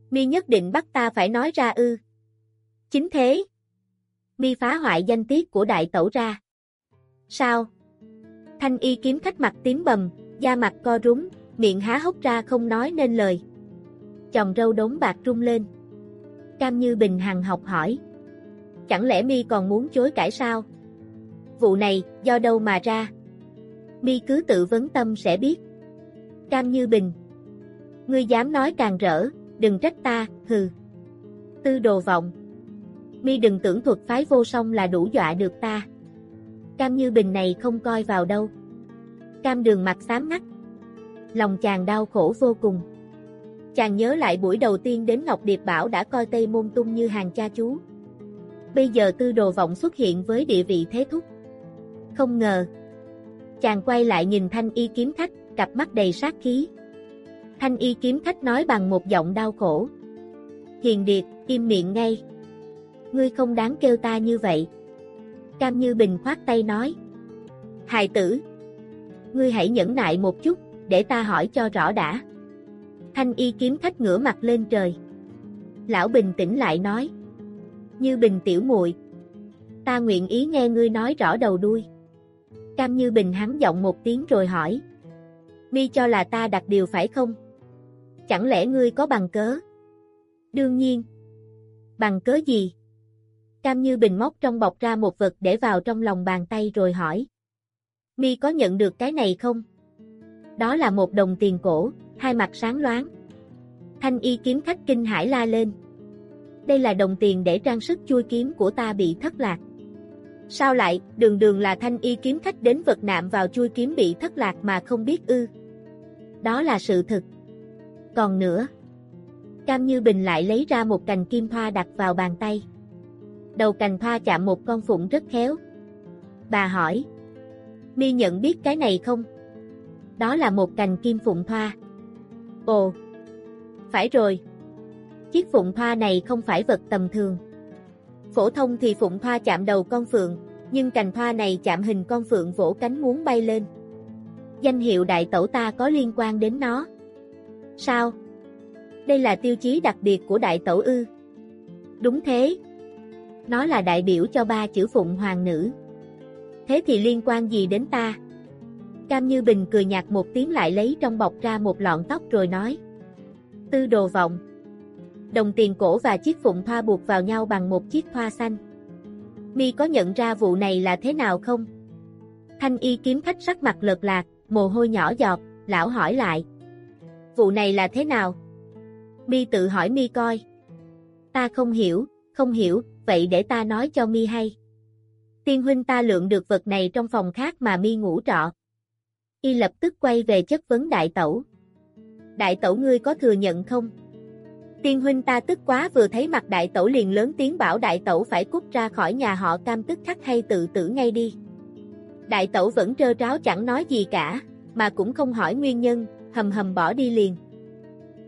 Mi nhất định bắt ta phải nói ra ư. Chính thế. Mi phá hoại danh tiết của đại tẩu ra. Sao? Thanh y kiếm khách mặt tím bầm, da mặt co rúm, miệng há hốc ra không nói nên lời. Chồng râu đống bạc rung lên. Cam Như Bình hằng học hỏi. Chẳng lẽ mi còn muốn chối cãi sao? Vụ này, do đâu mà ra? Mi cứ tự vấn tâm sẽ biết. Cam Như Bình. Ngươi dám nói càng rỡ, đừng trách ta, hừ. Tư đồ vọng. Mi đừng tưởng thuật phái vô song là đủ dọa được ta. Cam Như Bình này không coi vào đâu. Cam đường mặt xám ngắt. Lòng chàng đau khổ vô cùng. Chàng nhớ lại buổi đầu tiên đến Ngọc Điệp Bảo đã coi Tây Môn Tung như hàng cha chú. Bây giờ tư đồ vọng xuất hiện với địa vị thế thúc. Không ngờ. Chàng quay lại nhìn thanh y kiếm khách, cặp mắt đầy sát khí. Thanh y kiếm khách nói bằng một giọng đau khổ. Hiền Điệp, im miệng ngay. Ngươi không đáng kêu ta như vậy. Cam Như Bình khoát tay nói. Hài tử. Ngươi hãy nhẫn nại một chút, để ta hỏi cho rõ đã. Thanh y kiếm khách ngửa mặt lên trời. Lão bình tĩnh lại nói. Như Bình tiểu muội Ta nguyện ý nghe ngươi nói rõ đầu đuôi. Cam Như Bình hắn giọng một tiếng rồi hỏi. Mi cho là ta đặt điều phải không? Chẳng lẽ ngươi có bằng cớ? Đương nhiên. Bằng cớ gì? Cam Như Bình móc trong bọc ra một vật để vào trong lòng bàn tay rồi hỏi. Mi có nhận được cái này không? Đó là một đồng tiền cổ, hai mặt sáng loáng. Thanh y kiếm khách kinh hải la lên. Đây là đồng tiền để trang sức chui kiếm của ta bị thất lạc. Sao lại, đường đường là thanh y kiếm khách đến vật nạm vào chui kiếm bị thất lạc mà không biết ư? Đó là sự thật. Còn nữa, Cam Như Bình lại lấy ra một cành kim thoa đặt vào bàn tay. Đầu cành thoa chạm một con phụng rất khéo. Bà hỏi, Mi nhận biết cái này không? Đó là một cành kim phụng thoa. Ồ, phải rồi. Chiếc phụng thoa này không phải vật tầm thường. Phổ thông thì phụng thoa chạm đầu con phượng, nhưng cành thoa này chạm hình con phượng vỗ cánh muốn bay lên. Danh hiệu đại tẩu ta có liên quan đến nó. Sao? Đây là tiêu chí đặc biệt của đại tẩu ư. Đúng thế. Nó là đại biểu cho ba chữ phụng hoàng nữ. Thế thì liên quan gì đến ta? Cam Như Bình cười nhạt một tiếng lại lấy trong bọc ra một lọn tóc rồi nói. Tư đồ vọng. Đồng tiền cổ và chiếc phụng thoa buộc vào nhau bằng một chiếc thoa xanh. Mi có nhận ra vụ này là thế nào không? Thanh y kiếm khách sắc mặt lợt lạc, mồ hôi nhỏ giọt, lão hỏi lại. Vụ này là thế nào? Mi tự hỏi Mi coi. Ta không hiểu, không hiểu, vậy để ta nói cho Mi hay. Tiên huynh ta lượng được vật này trong phòng khác mà Mi ngủ trọ. Y lập tức quay về chất vấn đại tẩu. Đại tẩu ngươi có thừa nhận không? Tiên huynh ta tức quá vừa thấy mặt đại tẩu liền lớn tiếng bảo đại tẩu phải cút ra khỏi nhà họ cam tức khắc hay tự tử ngay đi. Đại tẩu vẫn trơ tráo chẳng nói gì cả, mà cũng không hỏi nguyên nhân, hầm hầm bỏ đi liền.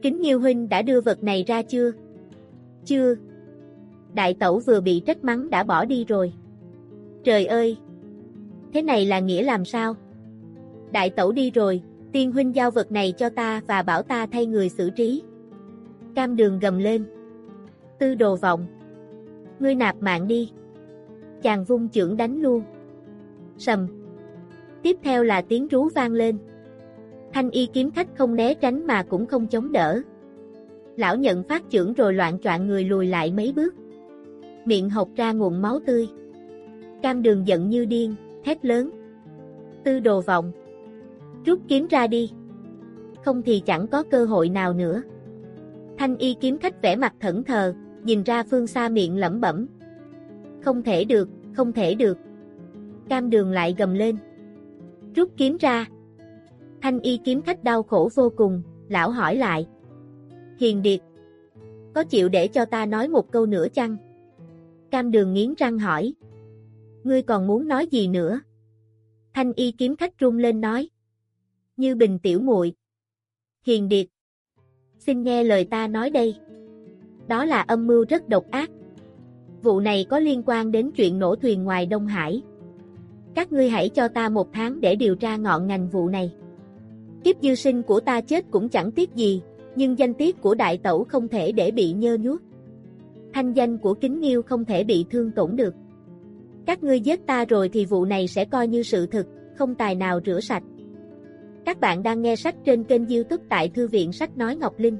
Kính Nghiêu huynh đã đưa vật này ra chưa? Chưa. Đại tẩu vừa bị trách mắng đã bỏ đi rồi. Trời ơi! Thế này là nghĩa làm sao? Đại tẩu đi rồi, tiên huynh giao vật này cho ta và bảo ta thay người xử trí. Cam đường gầm lên. Tư đồ vọng. Ngươi nạp mạng đi. Chàng vung chưởng đánh luôn. Sầm. Tiếp theo là tiếng rú vang lên. Thanh y kiếm khách không né tránh mà cũng không chống đỡ. Lão nhận phát chưởng rồi loạn trọn người lùi lại mấy bước. Miệng hộc ra nguồn máu tươi. Cam đường giận như điên, thét lớn. Tư đồ vọng. Rút kiếm ra đi. Không thì chẳng có cơ hội nào nữa. Thanh y kiếm khách vẽ mặt thẫn thờ, nhìn ra phương xa miệng lẩm bẩm. Không thể được, không thể được. Cam đường lại gầm lên. Rút kiếm ra. Thanh y kiếm khách đau khổ vô cùng, lão hỏi lại. Hiền Điệt. Có chịu để cho ta nói một câu nữa chăng? Cam đường nghiến răng hỏi. Ngươi còn muốn nói gì nữa? Thanh y kiếm khách run lên nói. Như bình tiểu muội Hiền Điệt xin nghe lời ta nói đây. Đó là âm mưu rất độc ác. Vụ này có liên quan đến chuyện nổ thuyền ngoài Đông Hải. Các ngươi hãy cho ta một tháng để điều tra ngọn ngành vụ này. Kiếp dư sinh của ta chết cũng chẳng tiếc gì, nhưng danh tiết của đại tẩu không thể để bị nhơ nhuốc. Thanh danh của kính nghiêu không thể bị thương tổn được. Các ngươi giết ta rồi thì vụ này sẽ coi như sự thực, không tài nào rửa sạch. Các bạn đang nghe sách trên kênh youtube tại Thư viện Sách Nói Ngọc Linh.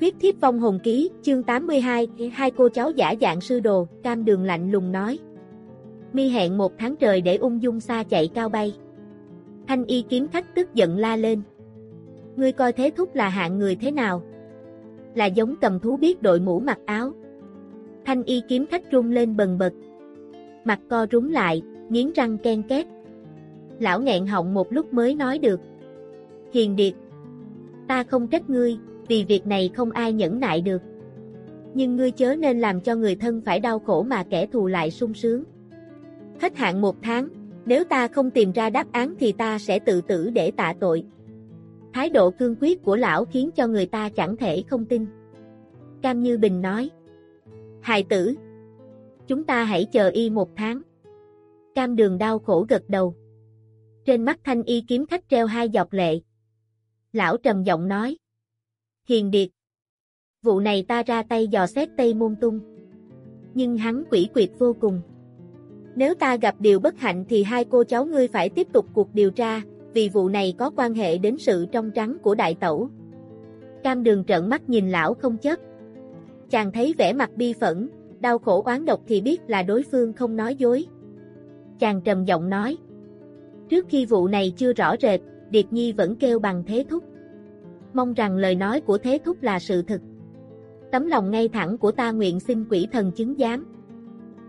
Huyết thiếp vong hồn ký, chương 82, hai cô cháu giả dạng sư đồ, cam đường lạnh lùng nói. Mi hẹn một tháng trời để ung dung xa chạy cao bay. Thanh y kiếm khách tức giận la lên. Ngươi coi thế thúc là hạng người thế nào? Là giống cầm thú biết đội mũ mặc áo. Thanh y kiếm khách rung lên bần bật. Mặt co rúng lại, nghiến răng ken két. Lão nghẹn họng một lúc mới nói được. Hiền điệt. Ta không trách ngươi, vì việc này không ai nhẫn nại được. Nhưng ngươi chớ nên làm cho người thân phải đau khổ mà kẻ thù lại sung sướng. Hết hạn một tháng, nếu ta không tìm ra đáp án thì ta sẽ tự tử để tạ tội. Thái độ cương quyết của lão khiến cho người ta chẳng thể không tin. Cam Như Bình nói. Hài tử. Chúng ta hãy chờ y một tháng. Cam đường đau khổ gật đầu. Trên mắt thanh y kiếm khách treo hai giọt lệ. Lão trầm giọng nói. Hiền điệt. Vụ này ta ra tay dò xét Tây Môn Tung. Nhưng hắn quỷ quyệt vô cùng. Nếu ta gặp điều bất hạnh thì hai cô cháu ngươi phải tiếp tục cuộc điều tra, vì vụ này có quan hệ đến sự trong trắng của đại tẩu. Cam đường trợn mắt nhìn lão không chấp. Chàng thấy vẻ mặt bi phẫn, đau khổ oán độc thì biết là đối phương không nói dối. Chàng trầm giọng nói. Trước khi vụ này chưa rõ rệt, điệp Nhi vẫn kêu bằng thế thúc. Mong rằng lời nói của thế thúc là sự thực. Tấm lòng ngay thẳng của ta nguyện xin quỷ thần chứng giám.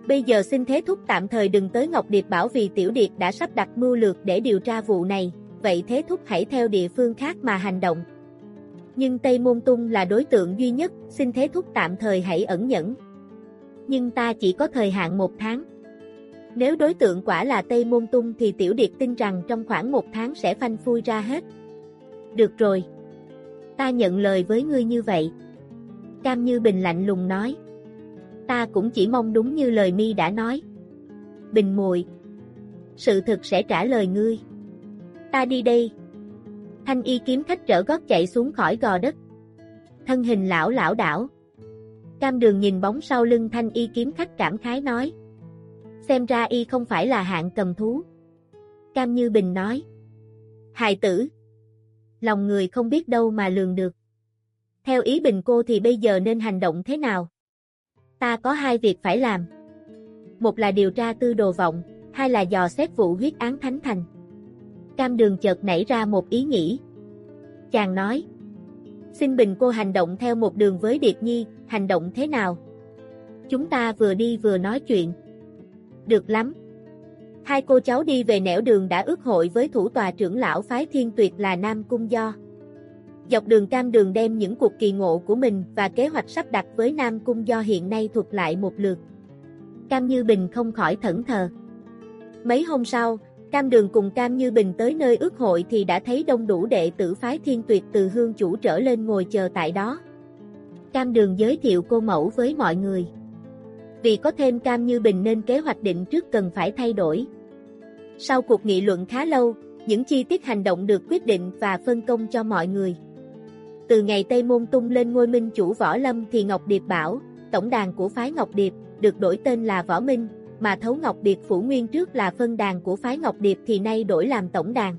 Bây giờ xin thế thúc tạm thời đừng tới Ngọc Điệp bảo vì Tiểu Điệp đã sắp đặt mưu lược để điều tra vụ này, vậy thế thúc hãy theo địa phương khác mà hành động. Nhưng Tây Môn Tung là đối tượng duy nhất, xin thế thúc tạm thời hãy ẩn nhẫn. Nhưng ta chỉ có thời hạn một tháng. Nếu đối tượng quả là Tây Môn Tung thì Tiểu Điệp tin rằng trong khoảng một tháng sẽ phanh phui ra hết. Được rồi. Ta nhận lời với ngươi như vậy. Cam Như Bình lạnh lùng nói ta cũng chỉ mong đúng như lời mi đã nói. Bình muội, Sự thực sẽ trả lời ngươi. Ta đi đây. Thanh y kiếm khách trở gót chạy xuống khỏi gò đất. Thân hình lão lão đảo. Cam đường nhìn bóng sau lưng thanh y kiếm khách cảm khái nói. Xem ra y không phải là hạng cầm thú. Cam Như Bình nói. Hài tử. Lòng người không biết đâu mà lường được. Theo ý Bình cô thì bây giờ nên hành động thế nào? Ta có hai việc phải làm. Một là điều tra tư đồ vọng, hai là dò xét vụ huyết án Thánh Thành. Cam đường chợt nảy ra một ý nghĩ. Chàng nói, xin Bình cô hành động theo một đường với điệp Nhi, hành động thế nào? Chúng ta vừa đi vừa nói chuyện. Được lắm. Hai cô cháu đi về nẻo đường đã ước hội với thủ tòa trưởng lão phái thiên tuyệt là Nam Cung Do. Dọc đường cam đường đem những cuộc kỳ ngộ của mình và kế hoạch sắp đặt với Nam Cung do hiện nay thuộc lại một lượt. Cam Như Bình không khỏi thẫn thờ. Mấy hôm sau, Cam Đường cùng Cam Như Bình tới nơi ước hội thì đã thấy đông đủ đệ tử phái thiên tuyệt từ hương chủ trở lên ngồi chờ tại đó. Cam Đường giới thiệu cô mẫu với mọi người. Vì có thêm Cam Như Bình nên kế hoạch định trước cần phải thay đổi. Sau cuộc nghị luận khá lâu, những chi tiết hành động được quyết định và phân công cho mọi người. Từ ngày Tây Môn tung lên ngôi minh chủ Võ Lâm thì Ngọc Điệp bảo, tổng đàn của phái Ngọc Điệp, được đổi tên là Võ Minh, mà Thấu Ngọc Điệp Phủ Nguyên trước là phân đàn của phái Ngọc Điệp thì nay đổi làm tổng đàn.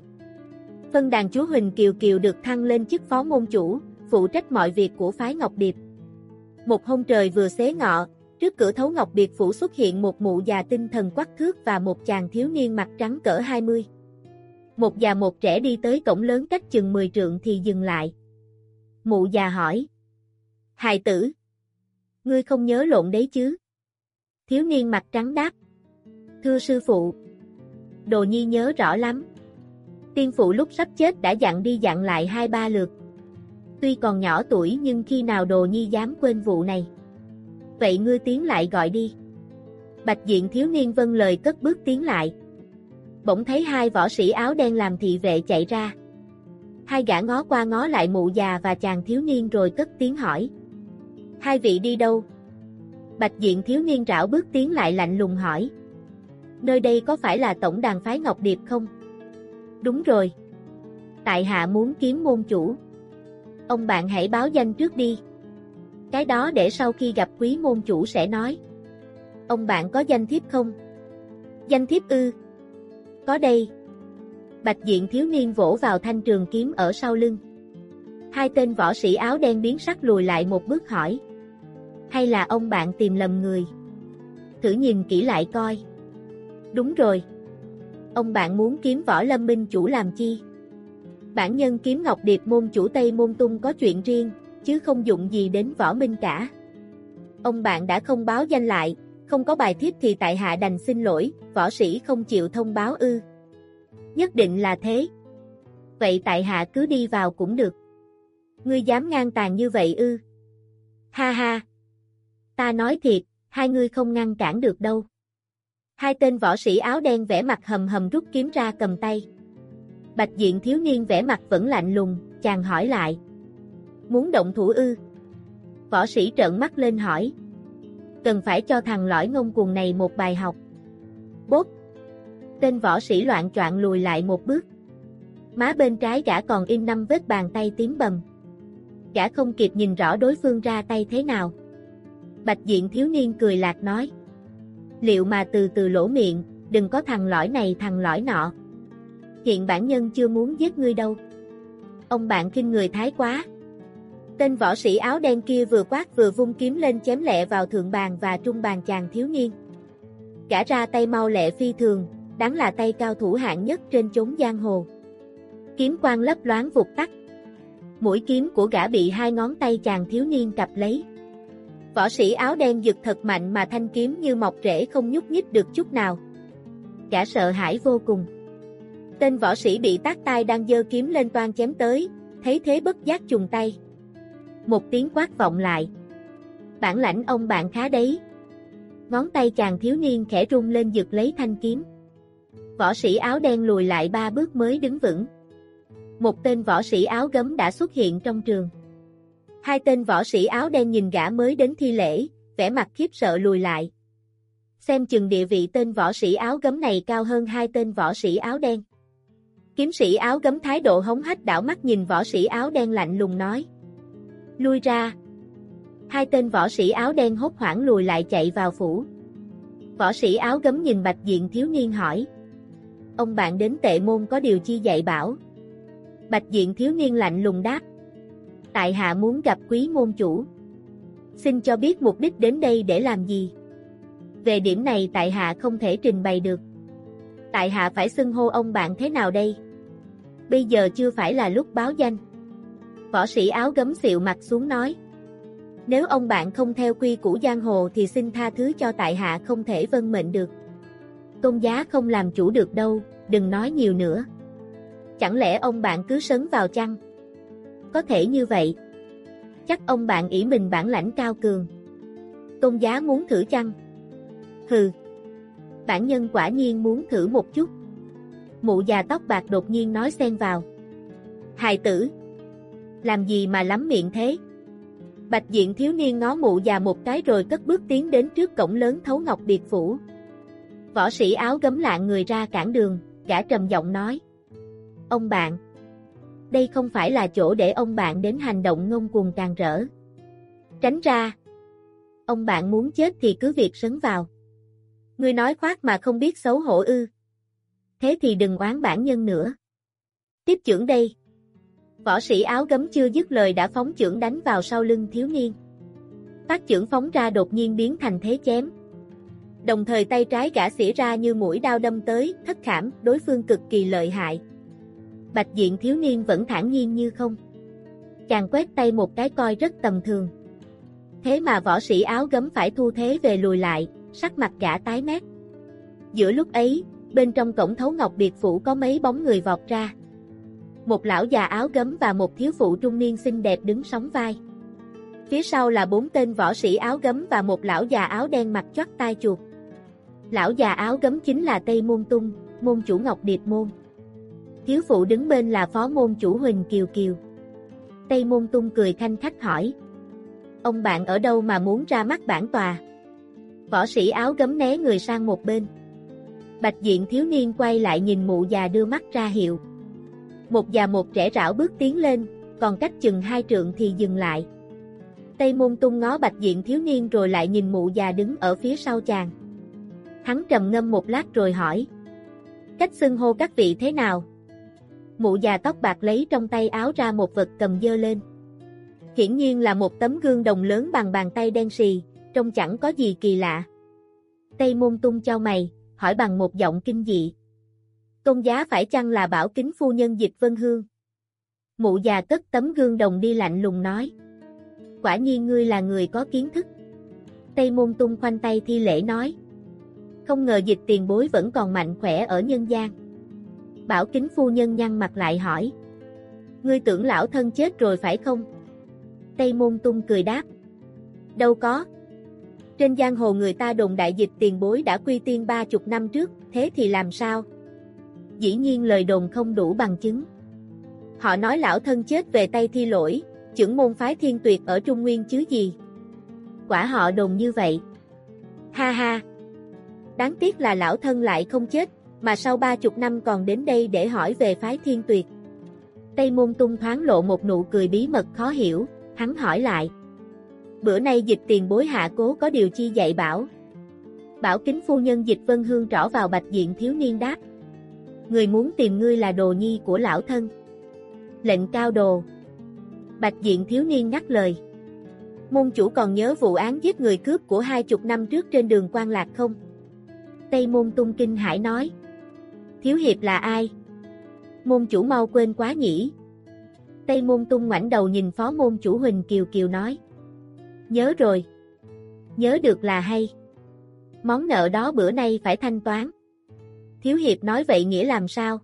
Phân đàn chúa Huỳnh Kiều Kiều được thăng lên chức phó môn chủ, phụ trách mọi việc của phái Ngọc Điệp. Một hôm trời vừa xế ngọ, trước cửa Thấu Ngọc Điệp Phủ xuất hiện một mụ già tinh thần quắc thước và một chàng thiếu niên mặt trắng cỡ 20. Một già một trẻ đi tới cổng lớn cách chừng 10 trượng thì dừng lại. Mụ già hỏi. Hài tử. Ngươi không nhớ lộn đấy chứ? Thiếu niên mặt trắng đáp. Thưa sư phụ. Đồ nhi nhớ rõ lắm. Tiên phụ lúc sắp chết đã dặn đi dặn lại hai ba lượt. Tuy còn nhỏ tuổi nhưng khi nào đồ nhi dám quên vụ này. Vậy ngươi tiến lại gọi đi. Bạch diện thiếu niên vâng lời cất bước tiến lại. Bỗng thấy hai võ sĩ áo đen làm thị vệ chạy ra. Hai gã ngó qua ngó lại mụ già và chàng thiếu niên rồi cất tiếng hỏi. Hai vị đi đâu? Bạch diện thiếu niên rảo bước tiến lại lạnh lùng hỏi. nơi đây có phải là tổng đàn phái Ngọc Điệp không? Đúng rồi. Tại hạ muốn kiếm môn chủ. Ông bạn hãy báo danh trước đi. Cái đó để sau khi gặp quý môn chủ sẽ nói. Ông bạn có danh thiếp không? Danh thiếp ư? Có đây. Bạch diện thiếu niên vỗ vào thanh trường kiếm ở sau lưng. Hai tên võ sĩ áo đen biến sắc lùi lại một bước hỏi. Hay là ông bạn tìm lầm người? Thử nhìn kỹ lại coi. Đúng rồi. Ông bạn muốn kiếm võ lâm minh chủ làm chi? Bản nhân kiếm ngọc điệp môn chủ Tây Môn Tung có chuyện riêng, chứ không dụng gì đến võ minh cả. Ông bạn đã không báo danh lại, không có bài thiếp thì tại hạ đành xin lỗi, võ sĩ không chịu thông báo ư. Nhất định là thế. Vậy tại hạ cứ đi vào cũng được. Ngươi dám ngang tàn như vậy ư? Ha ha! Ta nói thiệt, hai ngươi không ngăn cản được đâu. Hai tên võ sĩ áo đen vẽ mặt hầm hầm rút kiếm ra cầm tay. Bạch diện thiếu niên vẽ mặt vẫn lạnh lùng, chàng hỏi lại. Muốn động thủ ư? Võ sĩ trợn mắt lên hỏi. Cần phải cho thằng lõi ngông cuồng này một bài học. Bốt! Tên võ sĩ loạn choạng lùi lại một bước. Má bên trái gã còn in năm vết bàn tay tím bầm. Gã không kịp nhìn rõ đối phương ra tay thế nào. Bạch diện thiếu niên cười lạc nói. Liệu mà từ từ lỗ miệng, đừng có thằng lõi này thằng lõi nọ. Hiện bản nhân chưa muốn giết ngươi đâu. Ông bạn kinh người thái quá. Tên võ sĩ áo đen kia vừa quát vừa vung kiếm lên chém lẹ vào thượng bàn và trung bàn chàng thiếu niên. Cả ra tay mau lẹ phi thường, đáng là tay cao thủ hạng nhất trên chốn giang hồ. Kiếm quang lấp loáng vụt tắt. Mũi kiếm của gã bị hai ngón tay chàng thiếu niên cặp lấy. Võ sĩ áo đen giật thật mạnh mà thanh kiếm như mọc rễ không nhúc nhích được chút nào. Gã sợ hãi vô cùng. Tên võ sĩ bị tác tai đang dơ kiếm lên toan chém tới, thấy thế bất giác trùng tay. Một tiếng quát vọng lại. Bản lãnh ông bạn khá đấy. Ngón tay chàng thiếu niên khẽ rung lên giật lấy thanh kiếm. Võ sĩ áo đen lùi lại ba bước mới đứng vững. Một tên võ sĩ áo gấm đã xuất hiện trong trường. Hai tên võ sĩ áo đen nhìn gã mới đến thi lễ, vẻ mặt khiếp sợ lùi lại. Xem chừng địa vị tên võ sĩ áo gấm này cao hơn hai tên võ sĩ áo đen. Kiếm sĩ áo gấm thái độ hống hách đảo mắt nhìn võ sĩ áo đen lạnh lùng nói. Lui ra. Hai tên võ sĩ áo đen hốt hoảng lùi lại chạy vào phủ. Võ sĩ áo gấm nhìn bạch diện thiếu niên hỏi. Ông bạn đến tệ môn có điều chi dạy bảo. Bạch diện thiếu niên lạnh lùng đáp. Tại hạ muốn gặp quý môn chủ. Xin cho biết mục đích đến đây để làm gì. Về điểm này tại hạ không thể trình bày được. Tại hạ phải xưng hô ông bạn thế nào đây? Bây giờ chưa phải là lúc báo danh. Võ sĩ áo gấm xịu mặt xuống nói. Nếu ông bạn không theo quy củ giang hồ thì xin tha thứ cho tại hạ không thể vân mệnh được. Tôn giá không làm chủ được đâu, đừng nói nhiều nữa. Chẳng lẽ ông bạn cứ sấn vào chăng? Có thể như vậy. Chắc ông bạn ỷ mình bản lãnh cao cường. Tôn giá muốn thử chăng? Hừ. Bản nhân quả nhiên muốn thử một chút. Mụ già tóc bạc đột nhiên nói xen vào. Hài tử. Làm gì mà lắm miệng thế? Bạch diện thiếu niên ngó mụ già một cái rồi cất bước tiến đến trước cổng lớn thấu ngọc biệt phủ. Võ sĩ áo gấm lạng người ra cản đường, gã trầm giọng nói. Ông bạn, đây không phải là chỗ để ông bạn đến hành động ngông cuồng càng rỡ. Tránh ra. Ông bạn muốn chết thì cứ việc sấn vào. Ngươi nói khoác mà không biết xấu hổ ư. Thế thì đừng oán bản nhân nữa. Tiếp trưởng đây. Võ sĩ áo gấm chưa dứt lời đã phóng trưởng đánh vào sau lưng thiếu niên. Phát trưởng phóng ra đột nhiên biến thành thế chém. Đồng thời tay trái gã xỉa ra như mũi đao đâm tới, thất khảm, đối phương cực kỳ lợi hại. Bạch diện thiếu niên vẫn thản nhiên như không. Chàng quét tay một cái coi rất tầm thường. Thế mà võ sĩ áo gấm phải thu thế về lùi lại, sắc mặt gã tái mét. Giữa lúc ấy, bên trong cổng thấu ngọc biệt phủ có mấy bóng người vọt ra. Một lão già áo gấm và một thiếu phụ trung niên xinh đẹp đứng sóng vai. Phía sau là bốn tên võ sĩ áo gấm và một lão già áo đen mặt chót tai chuột. Lão già áo gấm chính là Tây Môn Tung, môn chủ Ngọc Điệp Môn. Thiếu phụ đứng bên là phó môn chủ Huỳnh Kiều Kiều. Tây Môn Tung cười khanh khách hỏi. Ông bạn ở đâu mà muốn ra mắt bản tòa? Võ sĩ áo gấm né người sang một bên. Bạch diện thiếu niên quay lại nhìn mụ già đưa mắt ra hiệu. Một già một trẻ rảo bước tiến lên, còn cách chừng hai trượng thì dừng lại. Tây môn tung ngó bạch diện thiếu niên rồi lại nhìn mụ già đứng ở phía sau chàng. Hắn trầm ngâm một lát rồi hỏi. Cách xưng hô các vị thế nào? Mụ già tóc bạc lấy trong tay áo ra một vật cầm dơ lên. Hiển nhiên là một tấm gương đồng lớn bằng bàn tay đen xì, trông chẳng có gì kỳ lạ. Tây môn tung cho mày, hỏi bằng một giọng kinh dị. Tôn giá phải chăng là bảo kính phu nhân dịch vân hương? Mụ già cất tấm gương đồng đi lạnh lùng nói. Quả nhiên ngươi là người có kiến thức. Tây môn tung khoanh tay thi lễ nói. Không ngờ dịch tiền bối vẫn còn mạnh khỏe ở nhân gian. Bảo kính phu nhân nhăn mặt lại hỏi. Ngươi tưởng lão thân chết rồi phải không? Tây môn tung cười đáp. Đâu có. Trên giang hồ người ta đồn đại dịch tiền bối đã quy tiên ba chục năm trước, thế thì làm sao? Dĩ nhiên lời đồn không đủ bằng chứng. Họ nói lão thân chết về tay thi lỗi, trưởng môn phái thiên tuyệt ở Trung Nguyên chứ gì. Quả họ đồn như vậy. Ha ha. Đáng tiếc là lão thân lại không chết, mà sau ba chục năm còn đến đây để hỏi về phái thiên tuyệt. Tây môn tung thoáng lộ một nụ cười bí mật khó hiểu, hắn hỏi lại. Bữa nay dịch tiền bối hạ cố có điều chi dạy bảo. Bảo kính phu nhân dịch vân hương trỏ vào bạch diện thiếu niên đáp. Người muốn tìm ngươi là đồ nhi của lão thân. Lệnh cao đồ. Bạch diện thiếu niên ngắt lời. Môn chủ còn nhớ vụ án giết người cướp của hai chục năm trước trên đường quan lạc không? Tây môn tung kinh hải nói. Thiếu hiệp là ai? Môn chủ mau quên quá nhỉ? Tây môn tung ngoảnh đầu nhìn phó môn chủ Huỳnh Kiều Kiều nói. Nhớ rồi. Nhớ được là hay. Món nợ đó bữa nay phải thanh toán. Thiếu hiệp nói vậy nghĩa làm sao?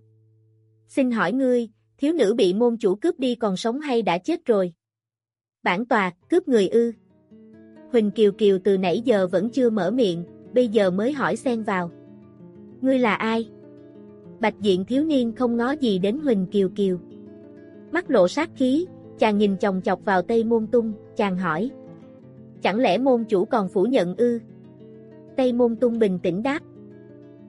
Xin hỏi ngươi, thiếu nữ bị môn chủ cướp đi còn sống hay đã chết rồi? Bản tòa, cướp người ư. Huỳnh Kiều Kiều từ nãy giờ vẫn chưa mở miệng, bây giờ mới hỏi xen vào. Ngươi là ai? Bạch diện thiếu niên không ngó gì đến Huỳnh Kiều Kiều. Mắt lộ sát khí, chàng nhìn chồng chọc vào Tây Môn Tung, chàng hỏi. Chẳng lẽ môn chủ còn phủ nhận ư? Tây Môn Tung bình tĩnh đáp.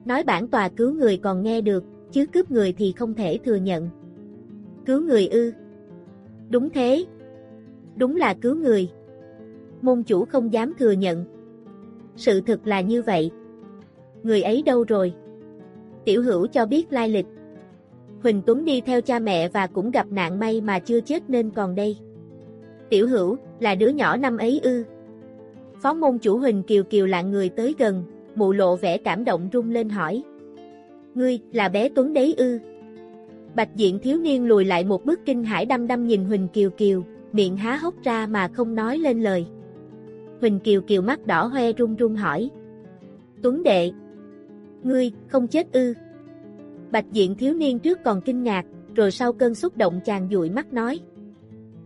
Nói bản tòa cứu người còn nghe được, chứ cướp người thì không thể thừa nhận. Cứu người ư? Đúng thế. Đúng là cứu người. Môn chủ không dám thừa nhận. Sự thực là như vậy. Người ấy đâu rồi? Tiểu hữu cho biết lai lịch. Huỳnh Tuấn đi theo cha mẹ và cũng gặp nạn may mà chưa chết nên còn đây. Tiểu hữu, là đứa nhỏ năm ấy ư. Phó môn chủ Huỳnh Kiều Kiều lạng người tới gần, mụ lộ vẻ cảm động rung lên hỏi. Ngươi, là bé Tuấn đấy ư? Bạch diện thiếu niên lùi lại một bước kinh hải đăm đăm nhìn Huỳnh Kiều Kiều, miệng há hốc ra mà không nói lên lời. Huỳnh Kiều Kiều mắt đỏ hoe run run hỏi. Tuấn đệ, ngươi, không chết ư? Bạch diện thiếu niên trước còn kinh ngạc, rồi sau cơn xúc động chàng dụi mắt nói.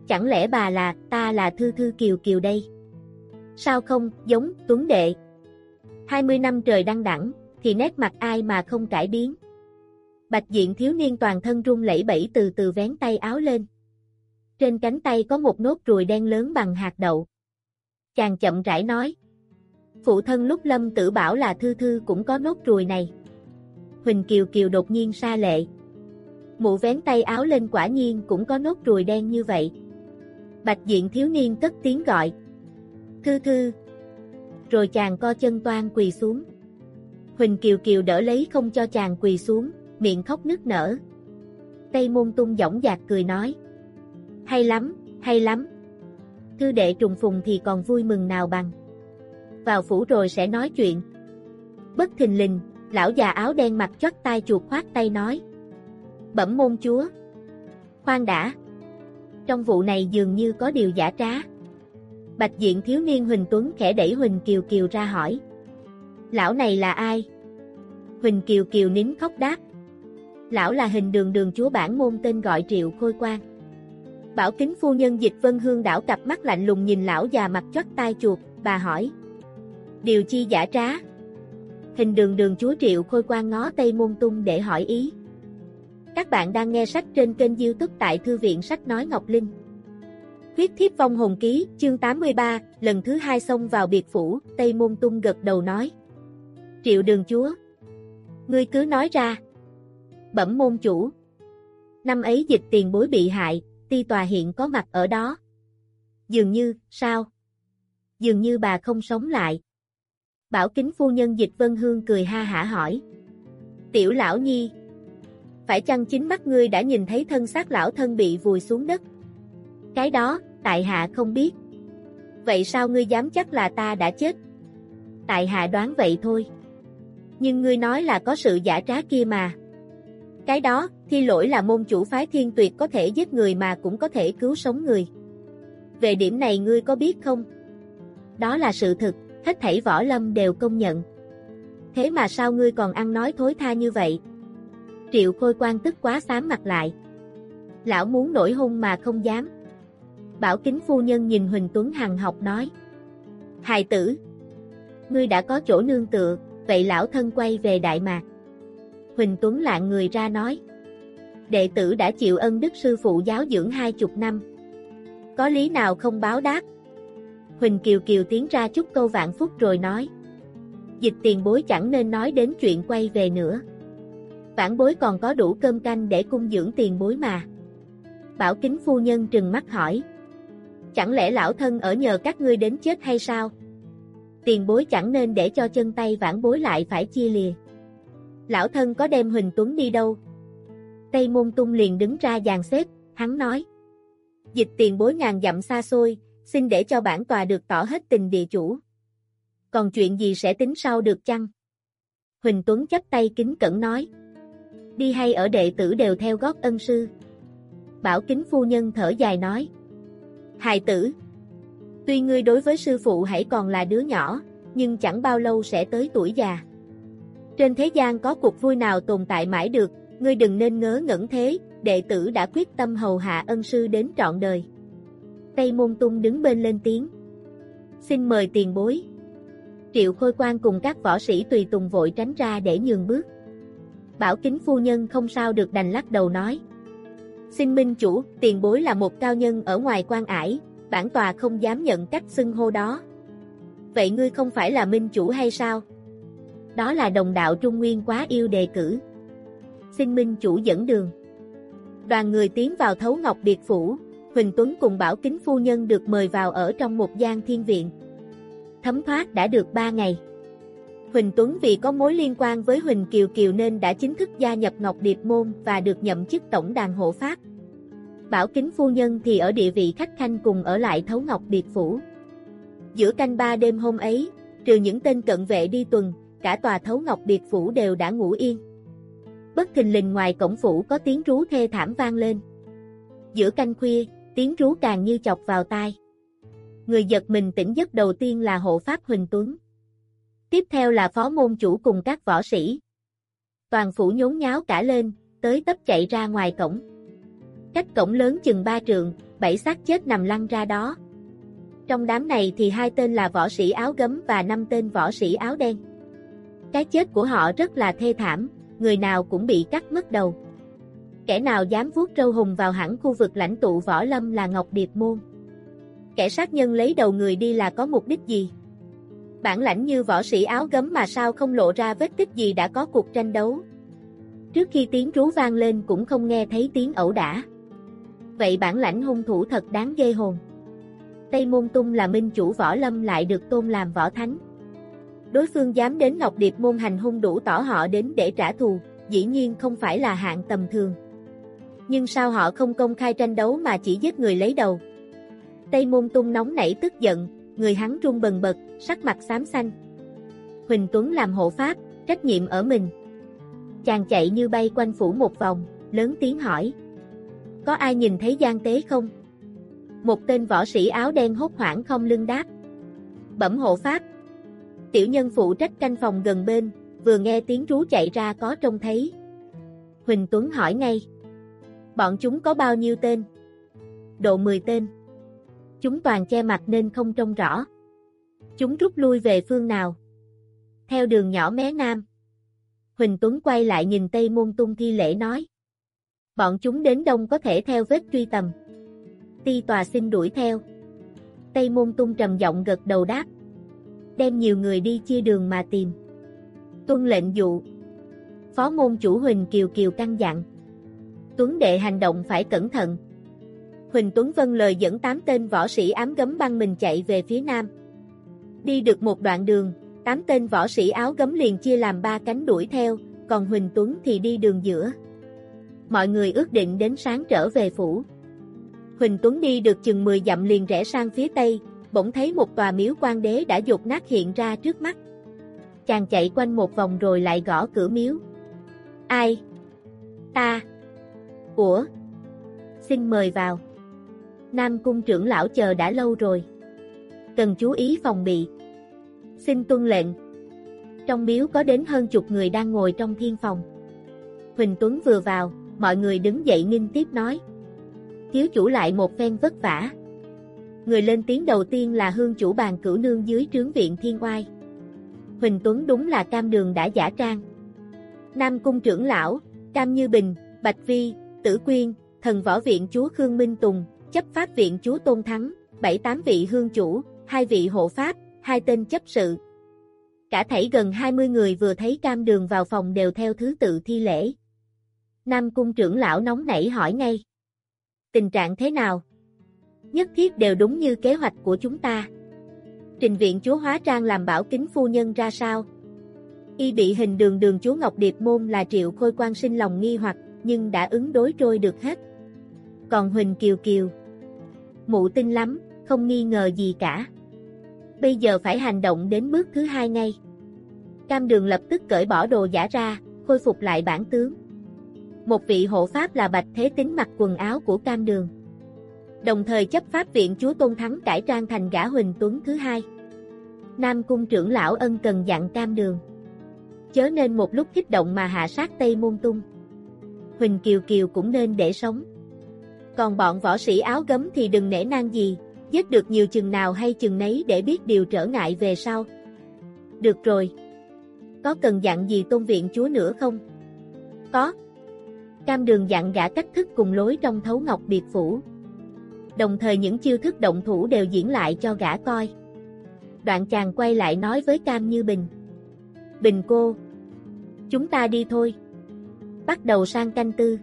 Chẳng lẽ bà là, ta là Thư Thư Kiều Kiều đây? Sao không, giống, Tuấn Đệ? 20 năm trời đăng đẳng, thì nét mặt ai mà không cải biến. Bạch diện thiếu niên toàn thân run lẩy bẩy từ từ vén tay áo lên. Trên cánh tay có một nốt ruồi đen lớn bằng hạt đậu. Chàng chậm rãi nói. Phụ thân lúc lâm tử bảo là thư thư cũng có nốt ruồi này. Huỳnh Kiều Kiều đột nhiên xa lệ. Mụ vén tay áo lên quả nhiên cũng có nốt ruồi đen như vậy. Bạch diện thiếu niên tất tiếng gọi. Thư thư. Rồi chàng co chân toan quỳ xuống. Huỳnh Kiều Kiều đỡ lấy không cho chàng quỳ xuống, miệng khóc nức nở. Tây môn tung dõng dạc cười nói. Hay lắm, hay lắm. Thư đệ trùng phùng thì còn vui mừng nào bằng. Vào phủ rồi sẽ nói chuyện. Bất thình lình, lão già áo đen mặt chót tai chuột khoát tay nói. Bẩm môn chúa. Khoan đã. Trong vụ này dường như có điều giả trá. Bạch diện thiếu niên Huỳnh Tuấn khẽ đẩy Huỳnh Kiều Kiều ra hỏi. Lão này là ai? Huỳnh Kiều Kiều nín khóc đáp. Lão là hình đường đường chúa bản môn tên gọi Triệu Khôi Quang. Bảo kính phu nhân dịch vân hương đảo cặp mắt lạnh lùng nhìn lão già mặt chót tai chuột, bà hỏi. Điều chi giả trá? Hình đường đường chúa Triệu Khôi qua ngó Tây Môn Tung để hỏi ý. Các bạn đang nghe sách trên kênh youtube tại Thư viện Sách Nói Ngọc Linh. Huyết thiếp vong hồn ký, chương 83, lần thứ hai xông vào biệt phủ, Tây Môn Tung gật đầu nói. Triệu đường chúa. Ngươi cứ nói ra. Bẩm môn chủ. Năm ấy dịch tiền bối bị hại, ti tòa hiện có mặt ở đó. Dường như, sao? Dường như bà không sống lại. Bảo kính phu nhân dịch vân hương cười ha hả hỏi. Tiểu lão nhi. Phải chăng chính mắt ngươi đã nhìn thấy thân xác lão thân bị vùi xuống đất? Cái đó, tại hạ không biết. Vậy sao ngươi dám chắc là ta đã chết? Tại hạ đoán vậy thôi. Nhưng ngươi nói là có sự giả trá kia mà. Cái đó, khi lỗi là môn chủ phái thiên tuyệt có thể giết người mà cũng có thể cứu sống người. Về điểm này ngươi có biết không? Đó là sự thực, hết thảy võ lâm đều công nhận. Thế mà sao ngươi còn ăn nói thối tha như vậy? Triệu Khôi quan tức quá xám mặt lại. Lão muốn nổi hung mà không dám. Bảo kính phu nhân nhìn Huỳnh Tuấn Hằng học nói. Hài tử, ngươi đã có chỗ nương tựa, vậy lão thân quay về Đại Mạc. Huỳnh Tuấn lạng người ra nói. Đệ tử đã chịu ân đức sư phụ giáo dưỡng hai chục năm. Có lý nào không báo đáp? Huỳnh Kiều Kiều tiến ra chút câu vạn phúc rồi nói. Dịch tiền bối chẳng nên nói đến chuyện quay về nữa. Vãn bối còn có đủ cơm canh để cung dưỡng tiền bối mà. Bảo kính phu nhân trừng mắt hỏi. Chẳng lẽ lão thân ở nhờ các ngươi đến chết hay sao? Tiền bối chẳng nên để cho chân tay vãn bối lại phải chia lìa. Lão thân có đem Huỳnh Tuấn đi đâu? Tây Môn Tung liền đứng ra dàn xếp, hắn nói. Dịch tiền bối ngàn dặm xa xôi, xin để cho bản tòa được tỏ hết tình địa chủ. Còn chuyện gì sẽ tính sau được chăng? Huỳnh Tuấn chắp tay kính cẩn nói. Đi hay ở đệ tử đều theo gót ân sư. Bảo kính phu nhân thở dài nói. Hài tử. Tuy ngươi đối với sư phụ hãy còn là đứa nhỏ, nhưng chẳng bao lâu sẽ tới tuổi già. Trên thế gian có cuộc vui nào tồn tại mãi được, ngươi đừng nên ngớ ngẩn thế, đệ tử đã quyết tâm hầu hạ ân sư đến trọn đời. Tây Môn Tung đứng bên lên tiếng. Xin mời tiền bối. Triệu Khôi Quan cùng các võ sĩ tùy tùng vội tránh ra để nhường bước. Bảo kính phu nhân không sao được đành lắc đầu nói. Xin minh chủ, tiền bối là một cao nhân ở ngoài quan ải, bản tòa không dám nhận cách xưng hô đó. Vậy ngươi không phải là minh chủ hay sao? Đó là đồng đạo Trung Nguyên quá yêu đề cử. Xin minh chủ dẫn đường. Đoàn người tiến vào thấu ngọc biệt phủ, Huỳnh Tuấn cùng Bảo Kính Phu Nhân được mời vào ở trong một gian thiên viện. Thấm thoát đã được 3 ngày. Huỳnh Tuấn vì có mối liên quan với Huỳnh Kiều Kiều nên đã chính thức gia nhập Ngọc Điệp Môn và được nhậm chức Tổng đàn hộ Pháp. Bảo Kính Phu Nhân thì ở địa vị khách khanh cùng ở lại Thấu Ngọc Biệt Phủ. Giữa canh ba đêm hôm ấy, trừ những tên cận vệ đi tuần, cả tòa Thấu Ngọc Biệt Phủ đều đã ngủ yên. Bất thình lình ngoài cổng phủ có tiếng rú thê thảm vang lên. Giữa canh khuya, tiếng rú càng như chọc vào tai. Người giật mình tỉnh giấc đầu tiên là hộ pháp Huỳnh Tuấn. Tiếp theo là phó môn chủ cùng các võ sĩ. Toàn phủ nhốn nháo cả lên, tới tấp chạy ra ngoài cổng. Cách cổng lớn chừng ba trượng, bảy xác chết nằm lăn ra đó. Trong đám này thì hai tên là võ sĩ áo gấm và năm tên võ sĩ áo đen. Cái chết của họ rất là thê thảm, người nào cũng bị cắt mất đầu. Kẻ nào dám vuốt râu hùng vào hẳn khu vực lãnh tụ võ lâm là Ngọc Điệp Môn. Kẻ sát nhân lấy đầu người đi là có mục đích gì? Bản lãnh như võ sĩ áo gấm mà sao không lộ ra vết tích gì đã có cuộc tranh đấu. Trước khi tiếng rú vang lên cũng không nghe thấy tiếng ẩu đả. Vậy bản lãnh hung thủ thật đáng ghê hồn. Tây Môn Tung là minh chủ võ lâm lại được tôn làm võ thánh. Đối phương dám đến Ngọc Điệp môn hành hung đủ tỏ họ đến để trả thù, dĩ nhiên không phải là hạng tầm thường. Nhưng sao họ không công khai tranh đấu mà chỉ giết người lấy đầu? Tây Môn Tung nóng nảy tức giận, người hắn run bần bật, sắc mặt xám xanh. Huỳnh Tuấn làm hộ pháp, trách nhiệm ở mình. Chàng chạy như bay quanh phủ một vòng, lớn tiếng hỏi. Có ai nhìn thấy gian tế không? Một tên võ sĩ áo đen hốt hoảng không lưng đáp. Bẩm hộ pháp. Tiểu nhân phụ trách canh phòng gần bên, vừa nghe tiếng rú chạy ra có trông thấy. Huỳnh Tuấn hỏi ngay. Bọn chúng có bao nhiêu tên? Độ 10 tên. Chúng toàn che mặt nên không trông rõ. Chúng rút lui về phương nào? Theo đường nhỏ mé nam. Huỳnh Tuấn quay lại nhìn Tây Môn Tung thi lễ nói. Bọn chúng đến đông có thể theo vết truy tầm. Ti tòa xin đuổi theo. Tây Môn Tung trầm giọng gật đầu đáp. Đem nhiều người đi chia đường mà tìm. Tuân lệnh dụ. Phó môn chủ Huỳnh Kiều Kiều căng dặn. Tuấn đệ hành động phải cẩn thận. Huỳnh Tuấn Vân lời dẫn tám tên võ sĩ ám gấm băng mình chạy về phía nam. Đi được một đoạn đường, tám tên võ sĩ áo gấm liền chia làm ba cánh đuổi theo, còn Huỳnh Tuấn thì đi đường giữa. Mọi người ước định đến sáng trở về phủ. Huỳnh Tuấn đi được chừng 10 dặm liền rẽ sang phía tây, bỗng thấy một tòa miếu quan đế đã dột nát hiện ra trước mắt. Chàng chạy quanh một vòng rồi lại gõ cửa miếu. Ai? Ta. Ủa? Xin mời vào. Nam cung trưởng lão chờ đã lâu rồi. Cần chú ý phòng bị. Xin tuân lệnh. Trong miếu có đến hơn chục người đang ngồi trong thiên phòng. Huỳnh Tuấn vừa vào, mọi người đứng dậy ninh tiếp nói. Thiếu chủ lại một phen vất vả. Người lên tiếng đầu tiên là hương chủ bàn cửu nương dưới trướng viện thiên oai. Huỳnh Tuấn đúng là cam đường đã giả trang. Nam cung trưởng lão, Cam Như Bình, Bạch Vi, Tử Quyên, thần võ viện chúa Khương Minh Tùng, chấp pháp viện chúa Tôn Thắng, bảy tám vị hương chủ, hai vị hộ pháp, hai tên chấp sự. Cả thảy gần 20 người vừa thấy cam đường vào phòng đều theo thứ tự thi lễ. Nam cung trưởng lão nóng nảy hỏi ngay. Tình trạng thế nào? Nhất thiết đều đúng như kế hoạch của chúng ta. Trình viện chúa hóa trang làm bảo kính phu nhân ra sao? Y bị hình đường đường chúa Ngọc Điệp Môn là triệu khôi quan sinh lòng nghi hoặc, nhưng đã ứng đối trôi được hết. Còn Huỳnh Kiều Kiều, mụ tin lắm, không nghi ngờ gì cả. Bây giờ phải hành động đến bước thứ hai ngay. Cam đường lập tức cởi bỏ đồ giả ra, khôi phục lại bản tướng. Một vị hộ pháp là Bạch Thế Tính mặc quần áo của cam đường. Đồng thời chấp pháp viện chúa Tôn Thắng cải trang thành gã Huỳnh Tuấn thứ hai. Nam cung trưởng lão ân cần dặn cam đường. Chớ nên một lúc kích động mà hạ sát Tây Môn Tung. Huỳnh Kiều Kiều cũng nên để sống. Còn bọn võ sĩ áo gấm thì đừng nể nang gì, giết được nhiều chừng nào hay chừng nấy để biết điều trở ngại về sau. Được rồi. Có cần dặn gì tôn viện chúa nữa không? Có. Cam đường dặn gã cách thức cùng lối trong thấu ngọc biệt phủ. Đồng thời những chiêu thức động thủ đều diễn lại cho gã coi. Đoạn chàng quay lại nói với Cam Như Bình. Bình cô. Chúng ta đi thôi. Bắt đầu sang canh tư.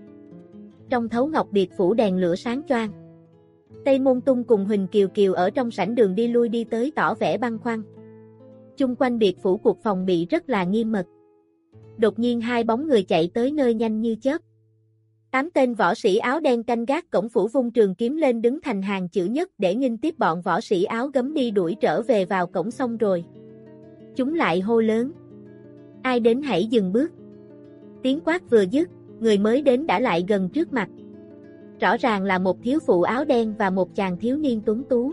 Trong thấu ngọc biệt phủ đèn lửa sáng choang. Tây Môn Tung cùng Huỳnh Kiều Kiều ở trong sảnh đường đi lui đi tới tỏ vẻ băng khoăn. Chung quanh biệt phủ cuộc phòng bị rất là nghiêm mật. Đột nhiên hai bóng người chạy tới nơi nhanh như chớp. Tám tên võ sĩ áo đen canh gác cổng phủ vung trường kiếm lên đứng thành hàng chữ nhất để nghinh tiếp bọn võ sĩ áo gấm đi đuổi trở về vào cổng xong rồi. Chúng lại hô lớn. Ai đến hãy dừng bước. Tiếng quát vừa dứt, người mới đến đã lại gần trước mặt. Rõ ràng là một thiếu phụ áo đen và một chàng thiếu niên tuấn tú.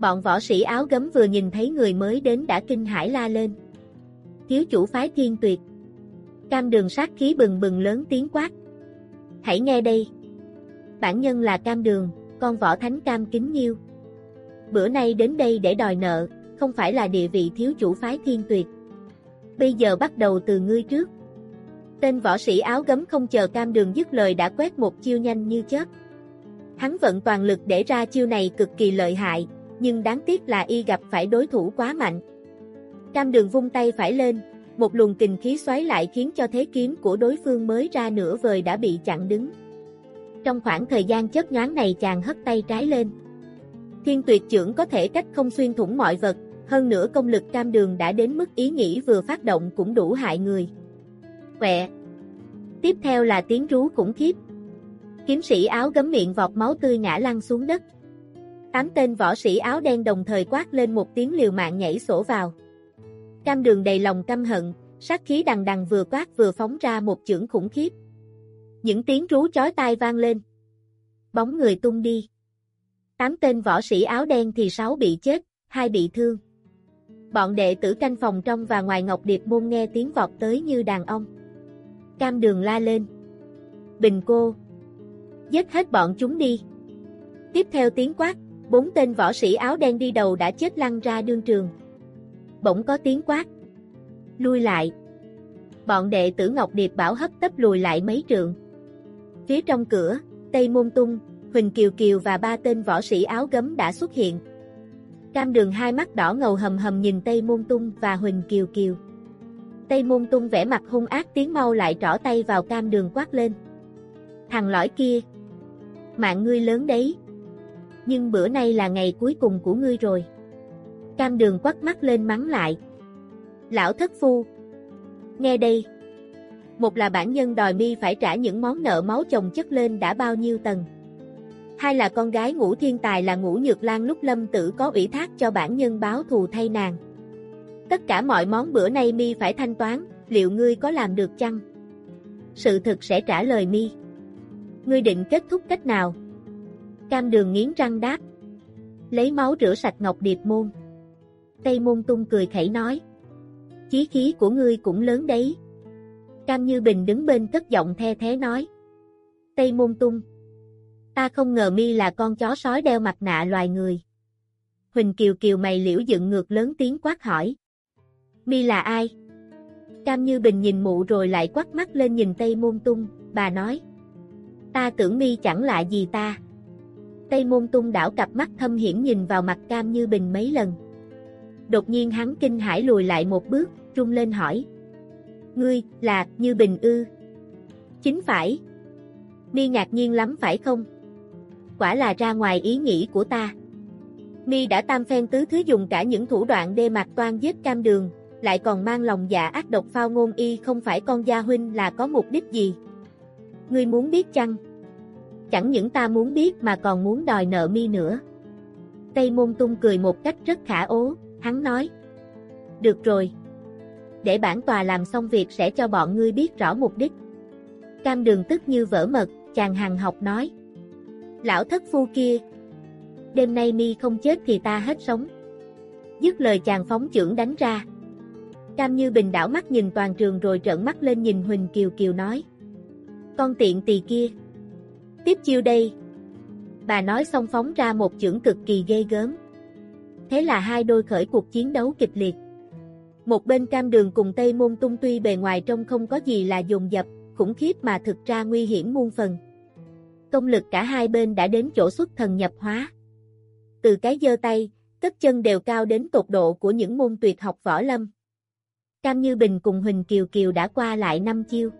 Bọn võ sĩ áo gấm vừa nhìn thấy người mới đến đã kinh hãi la lên. Thiếu chủ phái thiên tuyệt. Cam đường sát khí bừng bừng lớn tiếng quát. Hãy nghe đây. Bản nhân là cam đường, con võ thánh cam kính nhiêu. Bữa nay đến đây để đòi nợ, không phải là địa vị thiếu chủ phái thiên tuyệt. Bây giờ bắt đầu từ ngươi trước. Tên võ sĩ áo gấm không chờ cam đường dứt lời đã quét một chiêu nhanh như chớp. Hắn vận toàn lực để ra chiêu này cực kỳ lợi hại, nhưng đáng tiếc là y gặp phải đối thủ quá mạnh. Cam đường vung tay phải lên, một luồng kình khí xoáy lại khiến cho thế kiếm của đối phương mới ra nửa vời đã bị chặn đứng. Trong khoảng thời gian chớp nhoáng này chàng hất tay trái lên. Thiên tuyệt trưởng có thể cách không xuyên thủng mọi vật, hơn nữa công lực cam đường đã đến mức ý nghĩ vừa phát động cũng đủ hại người. Quẹ. Tiếp theo là tiếng rú khủng khiếp. Kiếm sĩ áo gấm miệng vọt máu tươi ngã lăn xuống đất. Tám tên võ sĩ áo đen đồng thời quát lên một tiếng liều mạng nhảy sổ vào. Cam đường đầy lòng căm hận, sát khí đằng đằng vừa quát vừa phóng ra một chưởng khủng khiếp. Những tiếng rú chói tai vang lên. Bóng người tung đi. Tám tên võ sĩ áo đen thì sáu bị chết, hai bị thương. Bọn đệ tử canh phòng trong và ngoài Ngọc Điệp môn nghe tiếng vọt tới như đàn ông. Cam đường la lên. Bình cô. Giết hết bọn chúng đi. Tiếp theo tiếng quát, bốn tên võ sĩ áo đen đi đầu đã chết lăn ra đương trường. Bỗng có tiếng quát. Lui lại. Bọn đệ tử Ngọc Điệp bảo hấp tấp lùi lại mấy trượng. Phía trong cửa, Tây Môn Tung, Huỳnh Kiều Kiều và ba tên võ sĩ áo gấm đã xuất hiện. Cam đường hai mắt đỏ ngầu hầm hầm nhìn Tây Môn Tung và Huỳnh Kiều Kiều. Tây Môn Tung vẽ mặt hung ác tiếng mau lại trỏ tay vào cam đường quát lên. Thằng lõi kia! Mạng ngươi lớn đấy! Nhưng bữa nay là ngày cuối cùng của ngươi rồi. Cam đường quắt mắt lên mắng lại. Lão thất phu! Nghe đây! Một là bản nhân đòi mi phải trả những món nợ máu chồng chất lên đã bao nhiêu tầng. Hai là con gái ngũ thiên tài là ngũ nhược lan lúc lâm tử có ủy thác cho bản nhân báo thù thay nàng. Tất cả mọi món bữa nay mi phải thanh toán, liệu ngươi có làm được chăng? Sự thực sẽ trả lời mi. Ngươi định kết thúc cách nào? Cam đường nghiến răng đáp. Lấy máu rửa sạch ngọc điệp môn. Tây môn tung cười khẩy nói. Chí khí của ngươi cũng lớn đấy. Cam Như Bình đứng bên cất giọng the thế nói. Tây môn tung. Ta không ngờ mi là con chó sói đeo mặt nạ loài người. Huỳnh Kiều Kiều mày liễu dựng ngược lớn tiếng quát hỏi. Mi là ai? Cam Như Bình nhìn mụ rồi lại quắt mắt lên nhìn Tây Môn Tung, bà nói. Ta tưởng mi chẳng lạ gì ta. Tây Môn Tung đảo cặp mắt thâm hiểm nhìn vào mặt Cam Như Bình mấy lần. Đột nhiên hắn kinh hãi lùi lại một bước, trung lên hỏi. Ngươi, là, Như Bình ư? Chính phải. Mi ngạc nhiên lắm phải không? Quả là ra ngoài ý nghĩ của ta. Mi đã tam phen tứ thứ dùng cả những thủ đoạn đê mặt toan giết cam đường, lại còn mang lòng dạ ác độc phao ngôn y không phải con gia huynh là có mục đích gì. Ngươi muốn biết chăng? Chẳng những ta muốn biết mà còn muốn đòi nợ mi nữa. Tây Môn Tung cười một cách rất khả ố, hắn nói. Được rồi. Để bản tòa làm xong việc sẽ cho bọn ngươi biết rõ mục đích. Cam đường tức như vỡ mật, chàng hàng học nói. Lão thất phu kia. Đêm nay mi không chết thì ta hết sống. Dứt lời chàng phóng trưởng đánh ra. Cam Như Bình đảo mắt nhìn toàn trường rồi trợn mắt lên nhìn Huỳnh Kiều Kiều nói. Con tiện tỳ kia. Tiếp chiêu đây. Bà nói xong phóng ra một chưởng cực kỳ ghê gớm. Thế là hai đôi khởi cuộc chiến đấu kịch liệt. Một bên cam đường cùng Tây Môn Tung tuy bề ngoài trông không có gì là dùng dập, khủng khiếp mà thực ra nguy hiểm muôn phần. Công lực cả hai bên đã đến chỗ xuất thần nhập hóa. Từ cái giơ tay, tất chân đều cao đến tột độ của những môn tuyệt học võ lâm. Cam Như Bình cùng Huỳnh Kiều Kiều đã qua lại năm chiêu.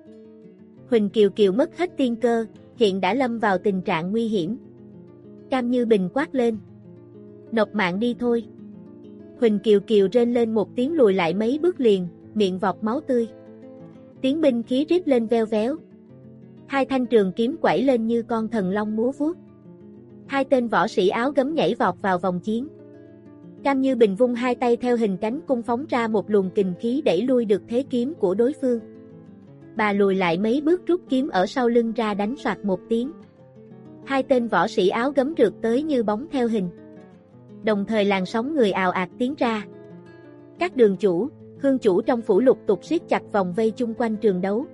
Huỳnh Kiều Kiều mất hết tiên cơ, hiện đã lâm vào tình trạng nguy hiểm. Cam Như Bình quát lên. Nộp mạng đi thôi. Huỳnh Kiều Kiều rên lên một tiếng lùi lại mấy bước liền, miệng vọt máu tươi. Tiếng binh khí rít lên veo véo. Hai thanh trường kiếm quẩy lên như con thần long múa vuốt. Hai tên võ sĩ áo gấm nhảy vọt vào vòng chiến. Cam Như Bình vung hai tay theo hình cánh cung phóng ra một luồng kình khí đẩy lui được thế kiếm của đối phương. Bà lùi lại mấy bước rút kiếm ở sau lưng ra đánh soạt một tiếng. Hai tên võ sĩ áo gấm rượt tới như bóng theo hình. Đồng thời làn sóng người ào ạt tiến ra. Các đường chủ, hương chủ trong phủ lục tục siết chặt vòng vây chung quanh trường đấu.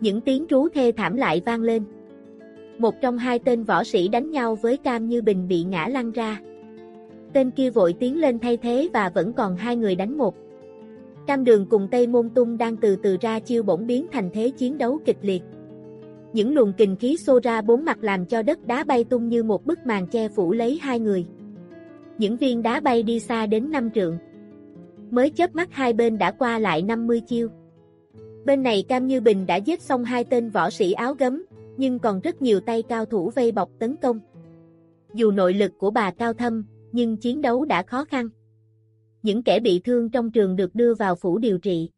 Những tiếng rú thê thảm lại vang lên. Một trong hai tên võ sĩ đánh nhau với Cam Như Bình bị ngã lăn ra. Tên kia vội tiến lên thay thế và vẫn còn hai người đánh một. Cam đường cùng Tây Môn Tung đang từ từ ra chiêu bỗng biến thành thế chiến đấu kịch liệt. Những luồng kình khí xô ra bốn mặt làm cho đất đá bay tung như một bức màn che phủ lấy hai người. Những viên đá bay đi xa đến năm trượng. Mới chớp mắt hai bên đã qua lại 50 chiêu. Bên này Cam Như Bình đã giết xong hai tên võ sĩ áo gấm, nhưng còn rất nhiều tay cao thủ vây bọc tấn công. Dù nội lực của bà cao thâm, nhưng chiến đấu đã khó khăn. Những kẻ bị thương trong trường được đưa vào phủ điều trị.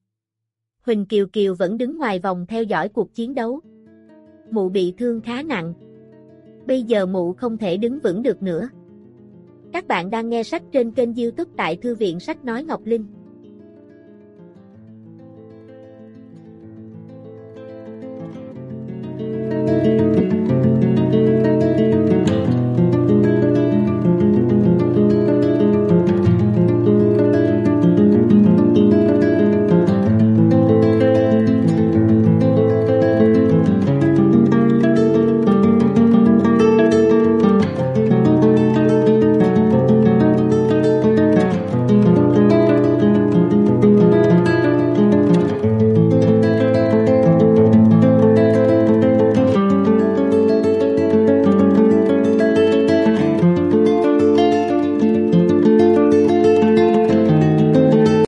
Huỳnh Kiều Kiều vẫn đứng ngoài vòng theo dõi cuộc chiến đấu. Mụ bị thương khá nặng. Bây giờ mụ không thể đứng vững được nữa. Các bạn đang nghe sách trên kênh youtube tại Thư viện Sách Nói Ngọc Linh.